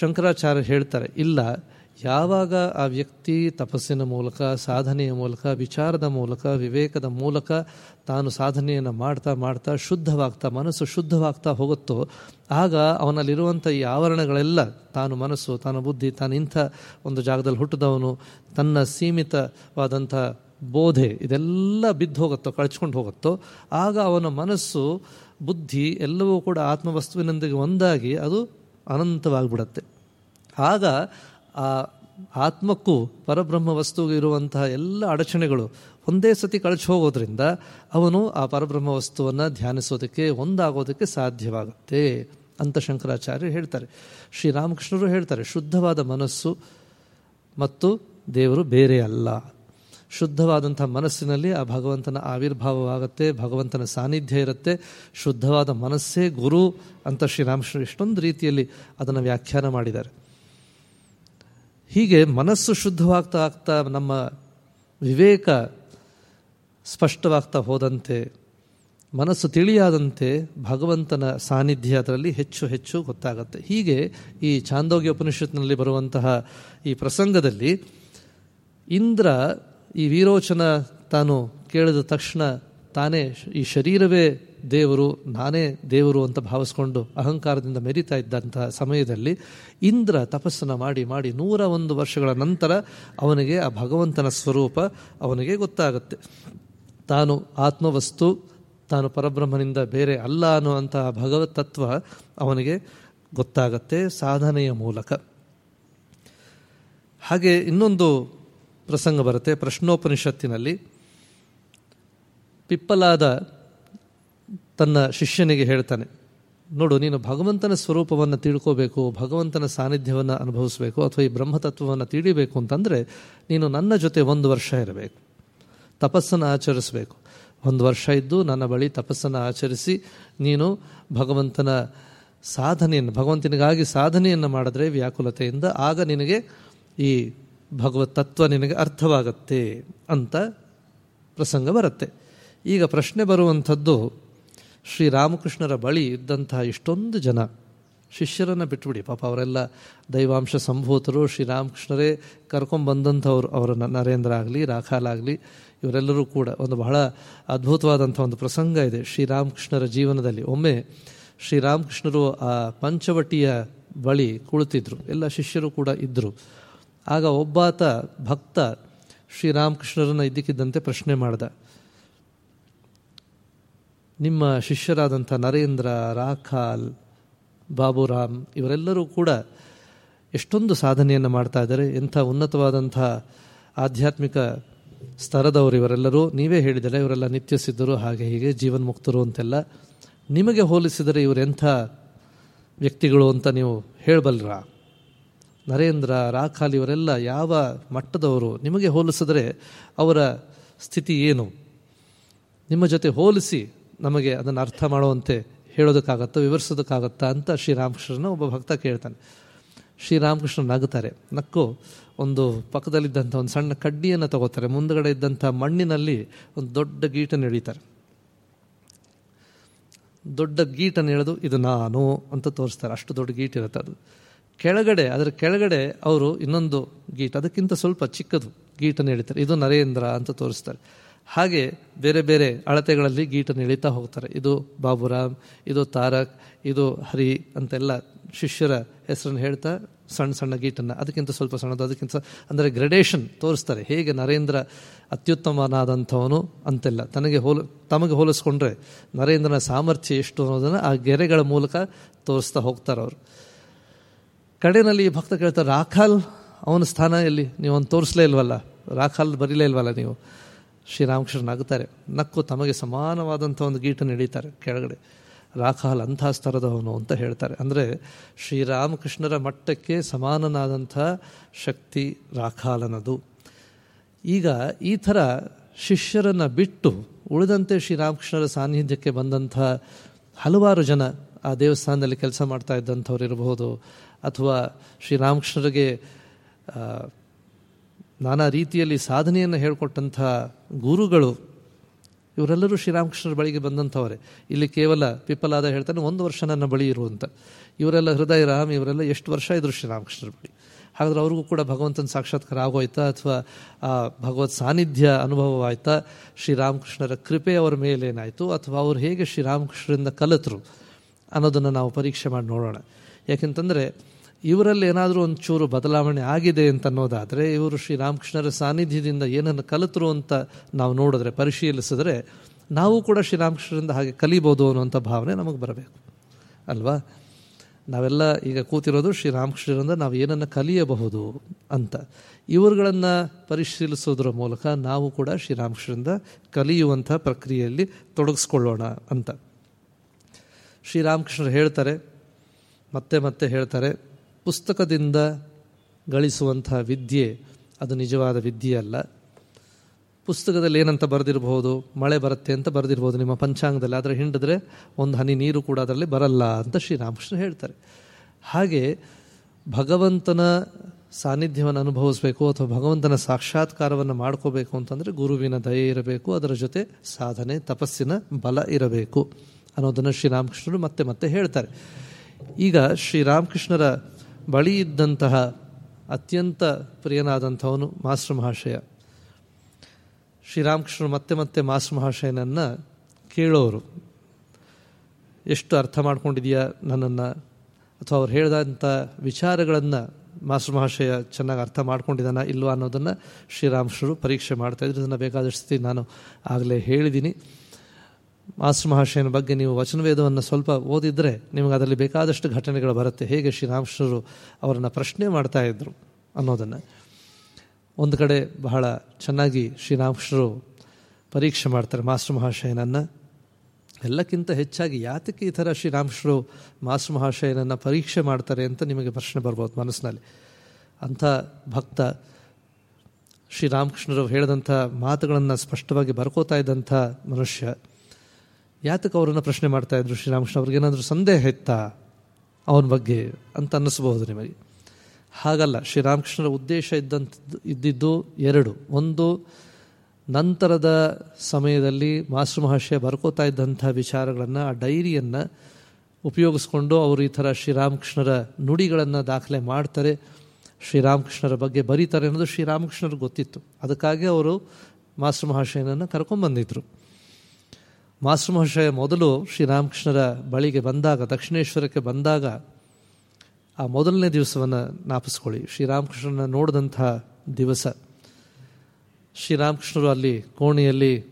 ಶಂಕರಾಚಾರ್ಯ ಹೇಳ್ತಾರೆ, ಇಲ್ಲ, ಯಾವಾಗ ಆ ವ್ಯಕ್ತಿ ತಪಸ್ಸಿನ ಮೂಲಕ, ಸಾಧನೆಯ ಮೂಲಕ, ವಿಚಾರದ ಮೂಲಕ, ವಿವೇಕದ ಮೂಲಕ ತಾನು ಸಾಧನೆಯನ್ನು ಮಾಡ್ತಾ ಮಾಡ್ತಾ ಶುದ್ಧವಾಗ್ತಾ, ಮನಸ್ಸು ಶುದ್ಧವಾಗ್ತಾ ಹೋಗುತ್ತೋ, ಆಗ ಅವನಲ್ಲಿರುವಂಥ ಈ ಆವರಣಗಳೆಲ್ಲ, ತಾನು ಮನಸ್ಸು, ತಾನು ಬುದ್ಧಿ, ತಾನು ಇಂಥ ಒಂದು ಜಾಗದಲ್ಲಿ ಹುಟ್ಟಿದವನು, ತನ್ನ ಸೀಮಿತವಾದಂಥ ಬೋಧೆ ಇದೆಲ್ಲ ಬಿದ್ದು ಹೋಗುತ್ತೋ, ಕಳ್ಚ್ಕೊಂಡು ಹೋಗುತ್ತೋ, ಆಗ ಅವನ ಮನಸ್ಸು, ಬುದ್ಧಿ ಎಲ್ಲವೂ ಕೂಡ ಆತ್ಮವಸ್ತುವಿನೊಂದಿಗೆ ಒಂದಾಗಿ, ಅದು ಅನಂತವಾಗಿಬಿಡತ್ತೆ. ಆಗ ಆ ಆತ್ಮಕ್ಕೂ ಪರಬ್ರಹ್ಮ ವಸ್ತುವಿಗೆ ಇರುವಂತಹ ಎಲ್ಲ ಅಡಚಣೆಗಳು ಒಂದೇ ಸತಿ ಕಳಚಿ ಹೋಗೋದ್ರಿಂದ ಅವನು ಆ ಪರಬ್ರಹ್ಮ ವಸ್ತುವನ್ನು ಧ್ಯಾನಿಸೋದಕ್ಕೆ, ಒಂದಾಗೋದಕ್ಕೆ ಸಾಧ್ಯವಾಗುತ್ತೆ ಅಂತ ಶಂಕರಾಚಾರ್ಯರು ಹೇಳ್ತಾರೆ. ಶ್ರೀರಾಮಕೃಷ್ಣರು ಹೇಳ್ತಾರೆ, ಶುದ್ಧವಾದ ಮನಸ್ಸು ಮತ್ತು ದೇವರು ಬೇರೆ ಅಲ್ಲ. ಶುದ್ಧವಾದಂಥ ಮನಸ್ಸಿನಲ್ಲಿ ಆ ಭಗವಂತನ ಆವಿರ್ಭಾವವಾಗುತ್ತೆ, ಭಗವಂತನ ಸಾನ್ನಿಧ್ಯ ಇರುತ್ತೆ. ಶುದ್ಧವಾದ ಮನಸ್ಸೇ ಗುರು ಅಂತ ಶ್ರೀರಾಮಕೃಷ್ಣ ಎಷ್ಟೊಂದು ರೀತಿಯಲ್ಲಿ ಅದನ್ನು ವ್ಯಾಖ್ಯಾನ ಮಾಡಿದ್ದಾರೆ. ಹೀಗೆ ಮನಸ್ಸು ಶುದ್ಧವಾಗ್ತಾ ಆಗ್ತಾ ನಮ್ಮ ವಿವೇಕ ಸ್ಪಷ್ಟವಾಗ್ತಾ ಹೋದಂತೆ, ಮನಸ್ಸು ತಿಳಿಯಾದಂತೆ ಭಗವಂತನ ಸಾನ್ನಿಧ್ಯ ಅದರಲ್ಲಿ ಹೆಚ್ಚು ಹೆಚ್ಚು ಗೊತ್ತಾಗುತ್ತೆ. ಹೀಗೆ ಈ ಚಾಂದೋಗ್ಯ ಉಪನಿಷತ್ನಲ್ಲಿ ಬರುವಂತಹ ಈ ಪ್ರಸಂಗದಲ್ಲಿ ಇಂದ್ರ ಈ ವೀರೋಚನ ತಾನು ಕೇಳಿದ ತಕ್ಷಣ ತಾನೇ ಈ ಶರೀರವೇ ದೇವರು, ನಾನೇ ದೇವರು ಅಂತ ಭಾವಿಸ್ಕೊಂಡು ಅಹಂಕಾರದಿಂದ ಮೆರಿತಾ ಇದ್ದಂತಹ ಸಮಯದಲ್ಲಿ ಇಂದ್ರ ತಪಸ್ಸನ್ನು ಮಾಡಿ ಮಾಡಿ ನೂರ ಒಂದು ವರ್ಷಗಳ ನಂತರ ಅವನಿಗೆ ಆ ಭಗವಂತನ ಸ್ವರೂಪ ಅವನಿಗೆ ಗೊತ್ತಾಗುತ್ತೆ. ತಾನು ಆತ್ಮವಸ್ತು, ತಾನು ಪರಬ್ರಹ್ಮನಿಂದ ಬೇರೆ ಅಲ್ಲ ಅನ್ನುವಂತಹ ಭಗವತ್ ತತ್ವ ಅವನಿಗೆ ಗೊತ್ತಾಗತ್ತೆ ಸಾಧನೆಯ ಮೂಲಕ. ಹಾಗೆ ಇನ್ನೊಂದು ಪ್ರಸಂಗ ಬರುತ್ತೆ. ಪ್ರಶ್ನೋಪನಿಷತ್ತಿನಲ್ಲಿ ಪಿಪ್ಪಲಾದ ತನ್ನ ಶಿಷ್ಯನಿಗೆ ಹೇಳ್ತಾನೆ, ನೋಡು, ನೀನು ಭಗವಂತನ ಸ್ವರೂಪವನ್ನು ತಿಳ್ಕೋಬೇಕು, ಭಗವಂತನ ಸಾನ್ನಿಧ್ಯವನ್ನು ಅನುಭವಿಸಬೇಕು, ಅಥವಾ ಈ ಬ್ರಹ್ಮತತ್ವವನ್ನು ತಿಳಿಬೇಕು ಅಂತಂದರೆ ನೀನು ನನ್ನ ಜೊತೆ ಒಂದು ವರ್ಷ ಇರಬೇಕು. ತಪಸ್ಸನ್ನು ಆಚರಿಸಬೇಕು. ಒಂದು ವರ್ಷ ಇದ್ದು ನನ್ನ ಬಳಿ ತಪಸ್ಸನ್ನು ಆಚರಿಸಿ ನೀನು ಭಗವಂತನ ಸಾಧನೆಯನ್ನು, ಭಗವಂತನಿಗಾಗಿ ಸಾಧನೆಯನ್ನು ಮಾಡಿದ್ರೆ ವ್ಯಾಕುಲತೆಯಿಂದ ಆಗ ನಿನಗೆ ಈ ಭಗವತ್ ತತ್ವ ನಿನಗೆ ಅರ್ಥವಾಗತ್ತೆ ಅಂತ ಪ್ರಸಂಗ ಬರುತ್ತೆ. ಈಗ ಪ್ರಶ್ನೆ ಬರುವಂಥದ್ದು ಶ್ರೀರಾಮಕೃಷ್ಣರ ಬಳಿ ಇದ್ದಂತಹ ಇಷ್ಟೊಂದು ಜನ, ಶಿಷ್ಯರನ್ನು ಬಿಟ್ಟುಬಿಡಿ ಪಾಪ ಅವರೆಲ್ಲ ದೈವಾಂಶ ಸಂಭೂತರು ಶ್ರೀರಾಮಕೃಷ್ಣರೇ ಕರ್ಕೊಂಬಂದಂಥವ್ರು ಅವರನ್ನು, ನರೇಂದ್ರ ಆಗಲಿ ರಾಖಾಲಾಗಲಿ ಇವರೆಲ್ಲರೂ ಕೂಡ ಒಂದು ಬಹಳ ಅದ್ಭುತವಾದಂಥ ಒಂದು ಪ್ರಸಂಗ ಇದೆ. ಶ್ರೀರಾಮಕೃಷ್ಣರ ಜೀವನದಲ್ಲಿ ಒಮ್ಮೆ ಶ್ರೀರಾಮಕೃಷ್ಣರು ಆ ಪಂಚವಟಿಯ ಬಳಿ ಕುಳಿತಿದ್ರು. ಎಲ್ಲ ಶಿಷ್ಯರು ಕೂಡ ಇದ್ದರು ಆಗ ಒಬ್ಬಾತ ಭಕ್ತ ಶ್ರೀರಾಮಕೃಷ್ಣರನ್ನು ಇದ್ದಕ್ಕಿದ್ದಂತೆ ಪ್ರಶ್ನೆ ಮಾಡ್ದ. ನಿಮ್ಮ ಶಿಷ್ಯರಾದಂಥ ನರೇಂದ್ರ, ರಾಖಾಲ್, ಬಾಬುರಾಮ್ ಇವರೆಲ್ಲರೂ ಕೂಡ ಎಷ್ಟೊಂದು ಸಾಧನೆಯನ್ನು ಮಾಡ್ತಾ ಇದ್ದಾರೆ. ಎಂಥ ಉನ್ನತವಾದಂಥ ಆಧ್ಯಾತ್ಮಿಕ ಸ್ತರದವರು ಇವರೆಲ್ಲರೂ. ನೀವೇ ಹೇಳಿದರೆ ಇವರೆಲ್ಲ ನಿತ್ಯ ಸಿದ್ಧರು ಹಾಗೆ ಹೀಗೆ ಜೀವನ್ಮುಕ್ತರು ಅಂತೆಲ್ಲ. ನಿಮಗೆ ಹೋಲಿಸಿದರೆ ಇವರೆಂಥ ವ್ಯಕ್ತಿಗಳು ಅಂತ ನೀವು ಹೇಳಬಲ್ರಾ? ನರೇಂದ್ರ, ರಾಖಾಲ್ ಇವರೆಲ್ಲ ಯಾವ ಮಟ್ಟದವರು ನಿಮಗೆ ಹೋಲಿಸಿದ್ರೆ ಅವರ ಸ್ಥಿತಿ ಏನು? ನಿಮ್ಮ ಜೊತೆ ಹೋಲಿಸಿ ನಮಗೆ ಅದನ್ನು ಅರ್ಥ ಮಾಡುವಂತೆ ಹೇಳೋದಕ್ಕಾಗತ್ತಾ, ವಿವರಿಸೋದಕ್ಕಾಗತ್ತಾ ಅಂತ ಶ್ರೀರಾಮಕೃಷ್ಣನ ಒಬ್ಬ ಭಕ್ತ ಕೇಳ್ತಾನೆ. ಶ್ರೀರಾಮಕೃಷ್ಣ ನಗುತ್ತಾರೆ ನಕ್ಕು ಒಂದು ಪಕ್ಕದಲ್ಲಿದ್ದಂಥ ಒಂದು ಸಣ್ಣ ಕಡ್ಡಿಯನ್ನು ತಗೋತಾರೆ. ಮುಂದಗಡೆ ಇದ್ದಂಥ ಮಣ್ಣಿನಲ್ಲಿ ಒಂದು ದೊಡ್ಡ ಗೀಟನ್ನು ಎಳೀತಾರೆ. ದೊಡ್ಡ ಗೀಟನ್ನು ಎಳೆದು ಇದು ನಾನು ಅಂತ ತೋರಿಸ್ತಾರೆ. ಅಷ್ಟು ದೊಡ್ಡ ಗೀಟ್ ಇರುತ್ತೆ ಅದು. ಕೆಳಗಡೆ, ಅದರ ಕೆಳಗಡೆ ಅವರು ಇನ್ನೊಂದು ಗೀಟ್ ಅದಕ್ಕಿಂತ ಸ್ವಲ್ಪ ಚಿಕ್ಕದು ಗೀಟನ್ನು ಎಳಿತಾರೆ ಇದು ನರೇಂದ್ರ ಅಂತ ತೋರಿಸ್ತಾರೆ. ಹಾಗೆ ಬೇರೆ ಬೇರೆ ಅಳತೆಗಳಲ್ಲಿ ಗೀಟನ್ನು ಎಳಿತಾ ಹೋಗ್ತಾರೆ. ಇದು ಬಾಬುರಾಮ್, ಇದು ತಾರಕ್, ಇದು ಹರಿ ಅಂತೆಲ್ಲ ಶಿಷ್ಯರ ಹೆಸರನ್ನು ಹೇಳ್ತಾ ಸಣ್ಣ ಸಣ್ಣ ಗೀಟನ್ನು ಅದಕ್ಕಿಂತ ಸ್ವಲ್ಪ ಸಣ್ಣದು, ಅದಕ್ಕಿಂತ ಅಂದರೆ ಗ್ರೆಡೇಷನ್ ತೋರಿಸ್ತಾರೆ. ಹೇಗೆ ನರೇಂದ್ರ ಅತ್ಯುತ್ತಮನಾದಂಥವನು ಅಂತೆಲ್ಲ. ತನಗೆ ಹೋಲ, ತಮಗೆ ಹೋಲಿಸ್ಕೊಂಡ್ರೆ ನರೇಂದ್ರನ ಸಾಮರ್ಥ್ಯ ಎಷ್ಟು ಅನ್ನೋದನ್ನು ಆ ಗೆರೆಗಳ ಮೂಲಕ ತೋರಿಸ್ತಾ ಹೋಗ್ತಾರೆ ಅವರು ಕಡೆಯಲ್ಲಿ ಭಕ್ತ ಕೇಳ್ತಾರೆ, ರಾಖಾಲ್, ಅವನ ಸ್ಥಾನ ಎಲ್ಲಿ? ನೀವು ಅವ್ನು ತೋರಿಸಲೇ ಇಲ್ವಲ್ಲ? ರಾಖಾಲ್ ಬರೀಲೇ ಇಲ್ವಲ್ಲ ನೀವು? ಶ್ರೀರಾಮಕೃಷ್ಣ ನಗ್ತಾರೆ. ನಕ್ಕು ತಮಗೆ ಸಮಾನವಾದಂಥ ಒಂದು ಗೀಟನ್ನು ಹಿಡಿತಾರೆ ಕೆಳಗಡೆ. ರಾಖಾಲ್, ಅಂಥ ಸ್ತರದವನು ಅಂತ ಹೇಳ್ತಾರೆ. ಅಂದರೆ ಶ್ರೀರಾಮಕೃಷ್ಣರ ಮಟ್ಟಕ್ಕೆ ಸಮಾನನಾದಂಥ ಶಕ್ತಿ ರಾಖಾಲನದು. ಈಗ ಈ ಥರ ಶಿಷ್ಯರನ್ನು ಬಿಟ್ಟು ಉಳಿದಂತೆ ಶ್ರೀರಾಮಕೃಷ್ಣರ ಸಾನ್ನಿಧ್ಯಕ್ಕೆ ಬಂದಂಥ ಹಲವಾರು ಜನ ಆ ದೇವಸ್ಥಾನದಲ್ಲಿ ಕೆಲಸ ಮಾಡ್ತಾ ಇದ್ದಂಥವ್ರು ಇರಬಹುದು. ಅಥವಾ ಶ್ರೀರಾಮಕೃಷ್ಣರಿಗೆ ನಾನಾ ರೀತಿಯಲ್ಲಿ ಸಾಧನೆಯನ್ನು ಹೇಳಿಕೊಟ್ಟಂಥ ಗುರುಗಳು, ಇವರೆಲ್ಲರೂ ಶ್ರೀರಾಮಕೃಷ್ಣರ ಬಳಿಗೆ ಬಂದಂಥವರೇ. ಇಲ್ಲಿ ಕೇವಲ ಪಿಪ್ಪಲಾದ ಹೇಳ್ತಾನೆ, ಒಂದು ವರ್ಷ ನನ್ನ ಬಳಿ ಇರುವಂತ ಇವರೆಲ್ಲ ಹೃದಯ ರಾಮ್, ಇವರೆಲ್ಲ ಎಷ್ಟು ವರ್ಷ ಇದ್ರು ಶ್ರೀರಾಮಕೃಷ್ಣರ ಬಳಿ. ಹಾಗಾದ್ರೆ ಅವ್ರಿಗೂ ಕೂಡ ಭಗವಂತನ ಸಾಕ್ಷಾತ್ಕಾರ ಆಗೋಯ್ತಾ, ಅಥವಾ ಆ ಭಗವತ್ ಸಾನ್ನಿಧ್ಯ ಅನುಭವವಾಯ್ತಾ ಶ್ರೀರಾಮಕೃಷ್ಣರ ಕೃಪೆ ಅವರ ಮೇಲೇನಾಯಿತು, ಅಥವಾ ಅವ್ರು ಹೇಗೆ ಶ್ರೀರಾಮಕೃಷ್ಣರಿಂದ ಕಲಿತರು? ಅನ್ನೋದನ್ನು ನಾವು ಪರೀಕ್ಷೆ ಮಾಡಿ ನೋಡೋಣ. ಯಾಕೆಂತಂದರೆ, ಇವರಲ್ಲಿ ಏನಾದರೂ ಒಂಚೂರು ಬದಲಾವಣೆ ಆಗಿದೆ ಅಂತ ಅನ್ನೋದಾದರೆ ಇವರು ಶ್ರೀರಾಮಕೃಷ್ಣರ ಸಾನ್ನಿಧ್ಯದಿಂದ ಏನನ್ನು ಕಲಿತರು ಅಂತ ನಾವು ನೋಡಿದ್ರೆ, ಪರಿಶೀಲಿಸಿದ್ರೆ, ನಾವು ಕೂಡ ಶ್ರೀರಾಮಕೃಷ್ಣರಿಂದ ಹಾಗೆ ಕಲಿಬೋದು ಅನ್ನುವಂಥ ಭಾವನೆ ನಮಗೆ ಬರಬೇಕು. ಅಲ್ವಾ? ನಾವೆಲ್ಲ ಈಗ ಕೂತಿರೋದು ಶ್ರೀರಾಮಕೃಷ್ಣರಿಂದ ನಾವು ಏನನ್ನು ಕಲಿಯಬಹುದು ಅಂತ. ಇವರುಗಳನ್ನು ಪರಿಶೀಲಿಸೋದ್ರ ಮೂಲಕ ನಾವು ಕೂಡ ಶ್ರೀರಾಮಕೃಷ್ಣರಿಂದ ಕಲಿಯುವಂಥ ಪ್ರಕ್ರಿಯೆಯಲ್ಲಿ ತೊಡಗಿಸ್ಕೊಳ್ಳೋಣ ಅಂತ. ಶ್ರೀರಾಮಕೃಷ್ಣರು ಹೇಳ್ತಾರೆ, ಮತ್ತೆ ಮತ್ತೆ ಹೇಳ್ತಾರೆ, ಪುಸ್ತಕದಿಂದ ಗಳಿಸುವಂಥ ವಿದ್ಯೆ ಅದು ನಿಜವಾದ ವಿದ್ಯೆ ಅಲ್ಲ. ಪುಸ್ತಕದಲ್ಲಿ ಏನಂತ ಬರೆದಿರಬಹುದು ಮಳೆ ಬರುತ್ತೆ ಅಂತ ಬರೆದಿರ್ಬೋದು, ನಿಮ್ಮ ಪಂಚಾಂಗದಲ್ಲಿ, ಆದರೆ ಹಿಂಡಿದ್ರೆ ಒಂದು ಹನಿ ನೀರು ಕೂಡ ಅದರಲ್ಲಿ ಬರಲ್ಲ ಅಂತ ಶ್ರೀರಾಮಕೃಷ್ಣ ಹೇಳ್ತಾರೆ. ಹಾಗೆ ಭಗವಂತನ ಸಾನ್ನಿಧ್ಯವನ್ನು ಅನುಭವಿಸಬೇಕು ಅಥವಾ ಭಗವಂತನ ಸಾಕ್ಷಾತ್ಕಾರವನ್ನು ಮಾಡ್ಕೋಬೇಕು ಅಂತಂದರೆ ಗುರುವಿನ ದಯೆ ಇರಬೇಕು, ಅದರ ಜೊತೆ ಸಾಧನೆ, ತಪಸ್ಸಿನ ಬಲ ಇರಬೇಕು. ಅನ್ನೋದನ್ನು ಶ್ರೀರಾಮಕೃಷ್ಣರು ಮತ್ತೆ ಮತ್ತೆ ಹೇಳ್ತಾರೆ. ಈಗ ಶ್ರೀರಾಮಕೃಷ್ಣರ ಬಳಿ ಇದ್ದಂತಹ ಅತ್ಯಂತ ಪ್ರಿಯನಾದಂಥವನು ಮಾಸ್ಟರ್ ಮಹಾಶಯ. ಶ್ರೀರಾಮಕೃಷ್ಣರು ಮತ್ತೆ ಮತ್ತೆ ಮಾಸ್ಟರ್ ಮಹಾಶಯನನ್ನು ಕೇಳೋರು. ಎಷ್ಟು ಅರ್ಥ ಮಾಡ್ಕೊಂಡಿದೆಯಾ ನನ್ನನ್ನು? ಅಥವಾ ಅವ್ರು ಹೇಳಿದಂಥ ವಿಚಾರಗಳನ್ನು ಮಾಸ್ಟರ್ ಮಹಾಶಯ ಚೆನ್ನಾಗಿ ಅರ್ಥ ಮಾಡ್ಕೊಂಡಿದ್ದಾನ ಇಲ್ವಾ ಅನ್ನೋದನ್ನು ಶ್ರೀರಾಮಕೃಷ್ಣರು ಪರೀಕ್ಷೆ ಮಾಡ್ತಾಯಿದ್ರು ಇದನ್ನು ಬೇಕಾದಷ್ಟು ನಾನು ಆಗಲೇ ಹೇಳಿದ್ದೀನಿ ಮಾಸ್ಟರ್ ಮಹಾಶಯನ ಬಗ್ಗೆ ನೀವು ವಚನವೇದವನ್ನು ಸ್ವಲ್ಪ ಓದಿದರೆ ನಿಮಗೆ ಅದರಲ್ಲಿ ಬೇಕಾದಷ್ಟು ಘಟನೆಗಳು ಬರುತ್ತೆ. ಹೇಗೆ ಶ್ರೀರಾಮಕೃಷ್ಣರು ಅವರನ್ನು ಪ್ರಶ್ನೆ ಮಾಡ್ತಾ ಇದ್ರು ಅನ್ನೋದನ್ನು. ಒಂದು ಕಡೆ ಬಹಳ ಚೆನ್ನಾಗಿ ಶ್ರೀರಾಮಕೃಷ್ಣರು ಪರೀಕ್ಷೆ ಮಾಡ್ತಾರೆ ಮಾಸ್ಟರ್ ಮಹಾಶಯನನ್ನು. ಎಲ್ಲಕ್ಕಿಂತ ಹೆಚ್ಚಾಗಿ ಯಾತಕ್ಕೆ ಈ ಥರ ಶ್ರೀರಾಮಕೃಷ್ಣರು ಮಾಸ್ಟರ್ ಮಹಾಶಯನನ್ನು ಪರೀಕ್ಷೆ ಮಾಡ್ತಾರೆ ಅಂತ ನಿಮಗೆ ಪ್ರಶ್ನೆ ಬರ್ಬೋದು ಮನಸ್ಸಿನಲ್ಲಿ. ಅಂಥ ಭಕ್ತ ಶ್ರೀರಾಮಕೃಷ್ಣರು ಹೇಳಿದಂಥ ಮಾತುಗಳನ್ನು ಸ್ಪಷ್ಟವಾಗಿ ಬರ್ಕೋತಾ ಇದ್ದಂಥ ಮನುಷ್ಯ ಯಾತಕ್ಕೆ ಅವರನ್ನು ಪ್ರಶ್ನೆ ಮಾಡ್ತಾ ಇದ್ರು? ಶ್ರೀರಾಮಕೃಷ್ಣ ಅವ್ರಿಗೇನಾದರೂ ಸಂದೇಹ ಇತ್ತಾ? ಅವನ ಬಗ್ಗೆ ಅಂತ ಅನ್ನಿಸ್ಬಹುದು ನಿಮಗೆ. ಹಾಗಲ್ಲ, ಶ್ರೀರಾಮಕೃಷ್ಣರ ಉದ್ದೇಶ ಇದ್ದಂಥದ್ದು ಇದ್ದಿದ್ದು ಎರಡು. ಒಂದು, ನಂತರದ ಸಮಯದಲ್ಲಿ ಮಾಸ್ಟರ್ ಮಹಾಶಯ ಬರ್ಕೋತಾ ಇದ್ದಂಥ ವಿಚಾರಗಳನ್ನು, ಆ ಡೈರಿಯನ್ನು ಉಪಯೋಗಿಸ್ಕೊಂಡು ಅವರು ಈ ಥರ ಶ್ರೀರಾಮಕೃಷ್ಣರ ನುಡಿಗಳನ್ನು ದಾಖಲೆ ಮಾಡ್ತಾರೆ. ಶ್ರೀರಾಮಕೃಷ್ಣರ ಬಗ್ಗೆ ಬರೀತಾರೆ ಅನ್ನೋದು ಶ್ರೀರಾಮಕೃಷ್ಣರಿಗೆ ಗೊತ್ತಿತ್ತು. ಅದಕ್ಕಾಗಿ ಅವರು ಮಾಸ್ಟರ್ ಮಹಾಶಯನನ್ನು ಕರ್ಕೊಂಡ್ಬಂದಿದ್ರು ಮಾಸ್ಟರ್ ಮಹಾಶಯ ಮೊದಲು ಶ್ರೀರಾಮಕೃಷ್ಣರ ಬಳಿಗೆ ಬಂದಾಗ, ದಕ್ಷಿಣೇಶ್ವರಕ್ಕೆ ಬಂದಾಗ ಆ ಮೊದಲನೇ ದಿವಸವನ್ನು ಜ್ಞಾಪಿಸ್ಕೊಳ್ಳಿ ಶ್ರೀರಾಮಕೃಷ್ಣನ ನೋಡಿದಂಥ ದಿವಸ. ಶ್ರೀರಾಮಕೃಷ್ಣರು ಅಲ್ಲಿ ಕೋಣೆಯಲ್ಲಿ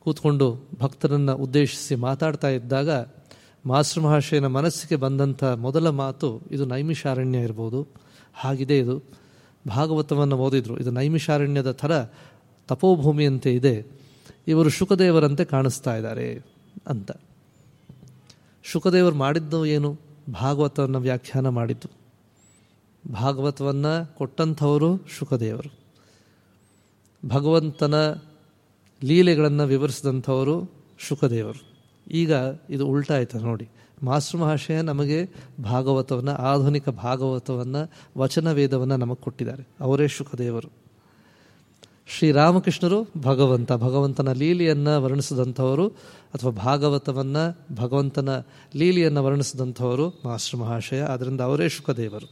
ಕೂತ್ಕೊಂಡು ಭಕ್ತರನ್ನು ಉದ್ದೇಶಿಸಿ ಮಾತಾಡ್ತಾ ಇದ್ದಾಗ ಮಾಸ್ಟರ್ ಮಹಾಶಯನ ಮನಸ್ಸಿಗೆ ಬಂದಂಥ ಮೊದಲ ಮಾತು, ಇದು ನೈಮಿಷಾರಣ್ಯ ಇರ್ಬೋದು. ಹಾಗಿದೆ ಇದು. ಭಾಗವತವನ್ನು ಓದಿದ್ರು. ಇದು ನೈಮಿಷಾರಣ್ಯದ ಥರ ತಪೋಭೂಮಿಯಂತೆ ಇದೆ. ಇವರು ಶುಕದೇವರಂತೆ ಕಾಣಿಸ್ತಾ ಇದ್ದಾರೆ ಅಂತ. ಶುಕದೇವರು ಮಾಡಿದ್ದು ಏನು? ಭಾಗವತವನ್ನು ವ್ಯಾಖ್ಯಾನ ಮಾಡಿದ್ದು. ಭಾಗವತವನ್ನು ಕೊಟ್ಟಂಥವರು ಶುಕದೇವರು. ಭಗವಂತನ ಲೀಲೆಗಳನ್ನು ವಿವರಿಸಿದಂಥವರು ಶುಕದೇವರು. ಈಗ ಇದು ಉಲ್ಟಾ ಆಯ್ತು ನೋಡಿ ಮಹಾಶಯ ನಮಗೆ ಭಾಗವತವನ್ನು, ಆಧುನಿಕ ಭಾಗವತವನ್ನು, ವಚನ ವೇದವನ್ನು ನಮಗೆ ಕೊಟ್ಟಿದ್ದಾರೆ. ಅವರೇ ಶುಕದೇವರು. ಶ್ರೀರಾಮಕೃಷ್ಣರು ಭಗವಂತ, ಭಗವಂತನ ಲೀಲೆಯನ್ನು ವರ್ಣಿಸಿದಂಥವರು ಅಥವಾ ಭಾಗವತವನ್ನು ಭಗವಂತನ ಲೀಲೆಯನ್ನು ವರ್ಣಿಸಿದಂಥವರು ಮಾಸ್ಟರ್ ಮಹಾಶಯ ಆದ್ದರಿಂದ ಅವರೇ ಶುಕದೇವರು.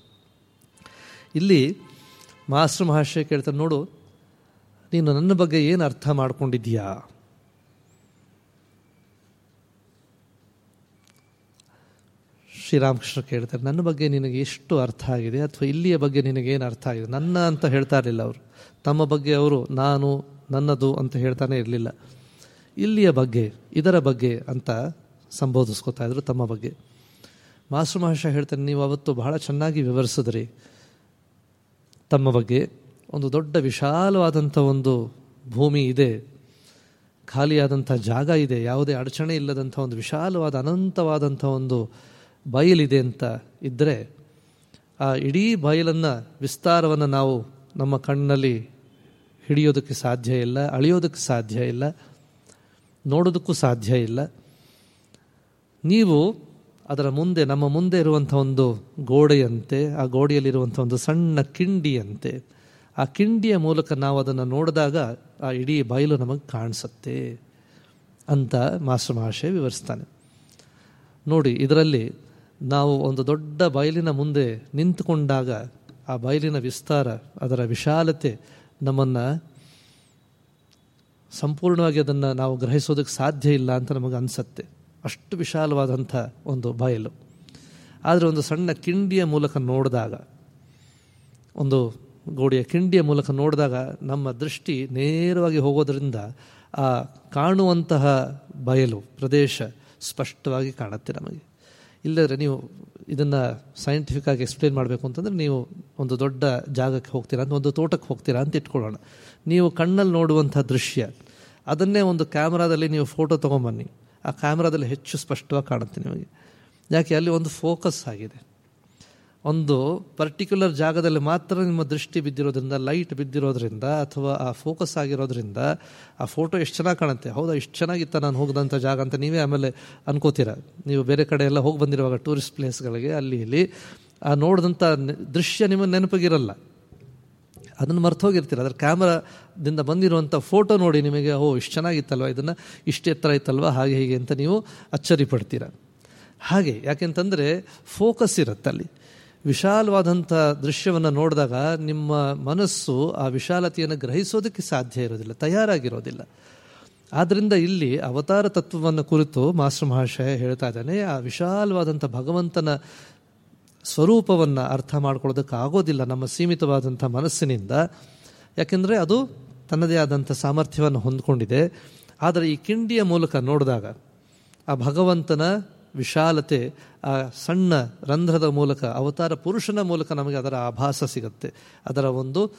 ಇಲ್ಲಿ ಮಾಸ್ಟರ್ ಮಹಾಶಯ ಕೇಳ್ತಾರೆ, ನೋಡು, ನೀನು ನನ್ನ ಬಗ್ಗೆ ಏನು ಅರ್ಥ ಮಾಡ್ಕೊಂಡಿದ್ದೀಯಾ? ಶ್ರೀರಾಮಕೃಷ್ಣ ಕೇಳ್ತಾರೆ, ನನ್ನ ಬಗ್ಗೆ ನಿನಗೆ ಎಷ್ಟು ಅರ್ಥ ಆಗಿದೆ? ಅಥವಾ ಇಲ್ಲಿಯ ಬಗ್ಗೆ ನಿನಗೇನು ಅರ್ಥ ಆಗಿದೆ? ನನ್ನ ಅಂತ ಹೇಳ್ತಾ ಇರಲಿಲ್ಲ ಅವರು. ತಮ್ಮ ಬಗ್ಗೆ ಅವರು ನಾನು ನನ್ನದು ಅಂತ ಹೇಳ್ತಾನೆ ಇರಲಿಲ್ಲ. ಇಲ್ಲಿಯ ಬಗ್ಗೆ, ಇದರ ಬಗ್ಗೆ ಅಂತ ಸಂಬೋಧಿಸ್ಕೊತಾ ಇದ್ರು ತಮ್ಮ ಬಗ್ಗೆ. ಮಾಸ್ಟರ್ ಮಹಾಶಯ ಹೇಳ್ತಾನೆ, ನೀವು ಅವತ್ತು ಬಹಳ ಚೆನ್ನಾಗಿ ವಿವರಿಸಿದ್ರಿ. ತಮ್ಮ ಬಗ್ಗೆ ಒಂದು ದೊಡ್ಡ ವಿಶಾಲವಾದಂಥ ಒಂದು ಭೂಮಿ ಇದೆ. ಖಾಲಿಯಾದಂಥ ಜಾಗ ಇದೆ. ಯಾವುದೇ ಅಡಚಣೆ ಇಲ್ಲದಂಥ ಒಂದು ವಿಶಾಲವಾದ ಅನಂತವಾದಂಥ ಒಂದು ಬಯಲಿದೆ ಅಂತ ಇದ್ದರೆ ಆ ಇಡೀ ಬಯಲನ್ನು ವಿಸ್ತಾರವನ್ನು ನಾವು ನಮ್ಮ ಕಣ್ಣಲ್ಲಿ ಹಿಡಿಯೋದಕ್ಕೆ ಸಾಧ್ಯ ಇಲ್ಲ, ಅಳಿಯೋದಕ್ಕೆ ಸಾಧ್ಯ ಇಲ್ಲ, ನೋಡೋದಕ್ಕೂ ಸಾಧ್ಯ ಇಲ್ಲ. ನೀವು ಅದರ ಮುಂದೆ, ನಮ್ಮ ಮುಂದೆ ಇರುವಂಥ ಒಂದು ಗೋಡೆಯಂತೆ, ಆ ಗೋಡೆಯಲ್ಲಿರುವಂಥ ಒಂದು ಸಣ್ಣ ಕಿಂಡಿಯಂತೆ, ಆ ಕಿಂಡಿಯ ಮೂಲಕ ನಾವು ಅದನ್ನು ನೋಡಿದಾಗ ಆ ಇಡೀ ಬಯಲು ನಮಗೆ ಕಾಣಿಸುತ್ತೆ ಅಂತ ಮಾಸ್ಟರ್ ಮಹಾಶಯ ವಿವರಿಸ್ತಾನೆ. ನೋಡಿ, ಇದರಲ್ಲಿ ನಾವು ಒಂದು ದೊಡ್ಡ ಬಯಲಿನ ಮುಂದೆ ನಿಂತುಕೊಂಡಾಗ ಆ ಬಯಲಿನ ವಿಸ್ತಾರ, ಅದರ ವಿಶಾಲತೆ ನಮ್ಮನ್ನು ಸಂಪೂರ್ಣವಾಗಿ ಅದನ್ನು ನಾವು ಗ್ರಹಿಸೋದಕ್ಕೆ ಸಾಧ್ಯ ಇಲ್ಲ ಅಂತ ನಮಗೆ ಅನಿಸತ್ತೆ. ಅಷ್ಟು ವಿಶಾಲವಾದಂಥ ಒಂದು ಬಯಲು. ಆದರೆ ಒಂದು ಸಣ್ಣ ಕಿಂಡಿಯ ಮೂಲಕ ನೋಡಿದಾಗ, ಒಂದು ಗೋಡೆಯ ಕಿಂಡಿಯ ಮೂಲಕ ನೋಡಿದಾಗ ನಮ್ಮ ದೃಷ್ಟಿ ನೇರವಾಗಿ ಹೋಗೋದರಿಂದ ಆ ಕಾಣುವಂತಹ ಬಯಲು, ಪ್ರದೇಶ ಸ್ಪಷ್ಟವಾಗಿ ಕಾಣುತ್ತೆ ನಮಗೆ. ಇಲ್ಲದ್ರೆ ನೀವು ಇದನ್ನು ಸೈಂಟಿಫಿಕ್ ಆಗಿ ಎಕ್ಸ್ಪ್ಲೇನ್ ಮಾಡಬೇಕು ಅಂತಂದರೆ ನೀವು ಒಂದು ದೊಡ್ಡ ಜಾಗಕ್ಕೆ ಹೋಗ್ತೀರಾ ಅಂತ ಒಂದು ತೋಟಕ್ಕೆ ಹೋಗ್ತೀರಾ ಅಂತ ಇಟ್ಕೊಳ್ಳೋಣ. ನೀವು ಕಣ್ಣಲ್ಲಿ ನೋಡುವಂಥ ದೃಶ್ಯ, ಅದನ್ನೇ ಒಂದು ಕ್ಯಾಮ್ರಾದಲ್ಲಿ ನೀವು ಫೋಟೋ ತೊಗೊಂಬನ್ನಿ. ಆ ಕ್ಯಾಮ್ರಾದಲ್ಲಿ ಹೆಚ್ಚು ಸ್ಪಷ್ಟವಾಗಿ ಕಾಣುತ್ತೆ ನಿಮಗೆ. ಯಾಕೆ, ಅಲ್ಲಿ ಒಂದು ಫೋಕಸ್ ಆಗಿದೆ. ಒಂದು ಪರ್ಟಿಕ್ಯುಲರ್ ಜಾಗದಲ್ಲಿ ಮಾತ್ರ ನಿಮ್ಮ ದೃಷ್ಟಿ ಬಿದ್ದಿರೋದ್ರಿಂದ ಲೈಟ್ ಬಿದ್ದಿರೋದ್ರಿಂದ ಅಥವಾ ಆ ಫೋಕಸ್ ಆಗಿರೋದ್ರಿಂದ ಆ ಫೋಟೋ ಎಷ್ಟು ಚೆನ್ನಾಗಿ ಕಾಣುತ್ತೆ? ಹೌದಾ, ಇಷ್ಟು ಚೆನ್ನಾಗಿತ್ತ ನಾನು ಹೋಗದಂಥ ಜಾಗ ಅಂತ ನೀವೇ ಆಮೇಲೆ ಅನ್ಕೋತೀರ? ನೀವು ಬೇರೆ ಕಡೆ ಎಲ್ಲ ಹೋಗಿ ಬಂದಿರುವಾಗ ಟೂರಿಸ್ಟ್ ಪ್ಲೇಸ್ಗಳಿಗೆ ಅಲ್ಲಿ, ಇಲ್ಲಿ, ಆ ನೋಡಿದಂಥ ದೃಶ್ಯ ನಿಮ್ಮ ನೆನಪಿಗಿರಲ್ಲ. ಅದನ್ನು ಮರ್ತು ಹೋಗಿರ್ತೀರ ಅದರ ಕ್ಯಾಮ್ರಾದಿಂದ ಬಂದಿರುವಂಥ ಫೋಟೋ ನೋಡಿ ನಿಮಗೆ, ಓ, ಇಷ್ಟು ಚೆನ್ನಾಗಿತ್ತಲ್ವ? ಇದನ್ನು ಇಷ್ಟು ಎತ್ತರ ಇತ್ತಲ್ವ? ಹಾಗೆ, ಹೀಗೆ ಅಂತ ನೀವು ಅಚ್ಚರಿ ಪಡ್ತೀರ. ಹಾಗೆ, ಯಾಕೆಂತಂದರೆ ಫೋಕಸ್ ಇರುತ್ತೆ ಅಲ್ಲಿ ವಿಶಾಲವಾದಂಥ ದೃಶ್ಯವನ್ನು ನೋಡಿದಾಗ ನಿಮ್ಮ ಮನಸ್ಸು ಆ ವಿಶಾಲತೆಯನ್ನು ಗ್ರಹಿಸೋದಕ್ಕೆ ಸಾಧ್ಯ ಇರೋದಿಲ್ಲ, ತಯಾರಾಗಿರೋದಿಲ್ಲ. ಆದ್ದರಿಂದ ಇಲ್ಲಿ ಅವತಾರ ತತ್ವವನ್ನು ಕುರಿತು ಮಾಸ್ಟರ್ ಮಹಾಶಯ ಹೇಳ್ತಾ ಇದ್ದಾನೆ, ಆ ವಿಶಾಲವಾದಂಥ ಭಗವಂತನ ಸ್ವರೂಪವನ್ನು ಅರ್ಥ ಮಾಡ್ಕೊಳ್ಳೋದಕ್ಕೆ ಆಗೋದಿಲ್ಲ ನಮ್ಮ ಸೀಮಿತವಾದಂಥ ಮನಸ್ಸಿನಿಂದ. ಯಾಕೆಂದರೆ ಅದು ತನ್ನದೇ ಆದಂಥ ಸಾಮರ್ಥ್ಯವನ್ನು ಹೊಂದ್ಕೊಂಡಿದೆ. ಆದರೆ ಈ ಕಿಂಡಿಯ ಮೂಲಕ ನೋಡಿದಾಗ ಆ ಭಗವಂತನ ವಿಶಾಲತೆ, ಆ ಸಣ್ಣ ರಂಧ್ರದ ಮೂಲಕ, ಅವತಾರ ಪುರುಷನ ಮೂಲಕ ನಮಗೆ ಅದರ ಆಭಾಸ ಸಿಗುತ್ತೆ. ಅದರ ಒಂದು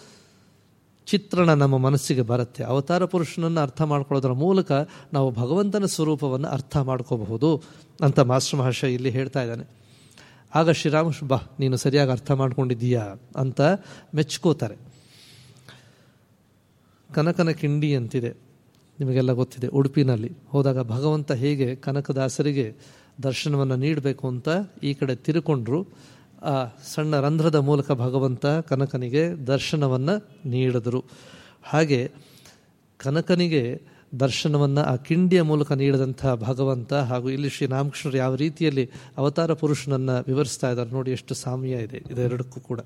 ಚಿತ್ರಣ ನಮ್ಮ ಮನಸ್ಸಿಗೆ ಬರುತ್ತೆ. ಅವತಾರ ಪುರುಷನನ್ನು ಅರ್ಥ ಮಾಡ್ಕೊಳ್ಳೋದ್ರ ಮೂಲಕ ನಾವು ಭಗವಂತನ ಸ್ವರೂಪವನ್ನು ಅರ್ಥ ಮಾಡ್ಕೋಬಹುದು ಅಂತ ಮಾಸ್ಟರ್ ಮಹಾಶಯ ಇಲ್ಲಿ ಹೇಳ್ತಾ ಇದ್ದಾನೆ. ಆಗ ಶ್ರೀರಾಮ, ಬಾ, ನೀನು ಸರಿಯಾಗಿ ಅರ್ಥ ಮಾಡ್ಕೊಂಡಿದ್ದೀಯಾ ಅಂತ ಮೆಚ್ಕೋತಾರೆ. ಕನಕನ ಕಿಂಡಿ ಅಂತಿದೆ. ನಿಮಗೆಲ್ಲ ಗೊತ್ತಿದೆ, ಉಡುಪಿನಲ್ಲಿ. ಹೋದಾಗ ಭಗವಂತ ಹೇಗೆ ಕನಕದಾಸರಿಗೆ ದರ್ಶನವನ್ನು ನೀಡಬೇಕು ಅಂತ ಈ ಕಡೆ ತಿರುಕೊಂಡ್ರು. ಆ ಸಣ್ಣ ರಂಧ್ರದ ಮೂಲಕ ಭಗವಂತ ಕನಕನಿಗೆ ದರ್ಶನವನ್ನು ನೀಡಿದರು. ಹಾಗೆ ಕನಕನಿಗೆ ದರ್ಶನವನ್ನು ಆ ಕಿಂಡಿಯ ಮೂಲಕ ನೀಡಿದಂಥ ಭಗವಂತ ಹಾಗೂ ಇಲ್ಲಿ ಶ್ರೀ ರಾಮಕೃಷ್ಣರು ಯಾವ ರೀತಿಯಲ್ಲಿ ಅವತಾರ ಪುರುಷನನ್ನು ವಿವರಿಸ್ತಾ ಇದ್ದಾರೆ ನೋಡಿ ಎಷ್ಟು ಸಾಮ್ಯ ಇದೆ ಇದೆರಡಕ್ಕೂ ಕೂಡ.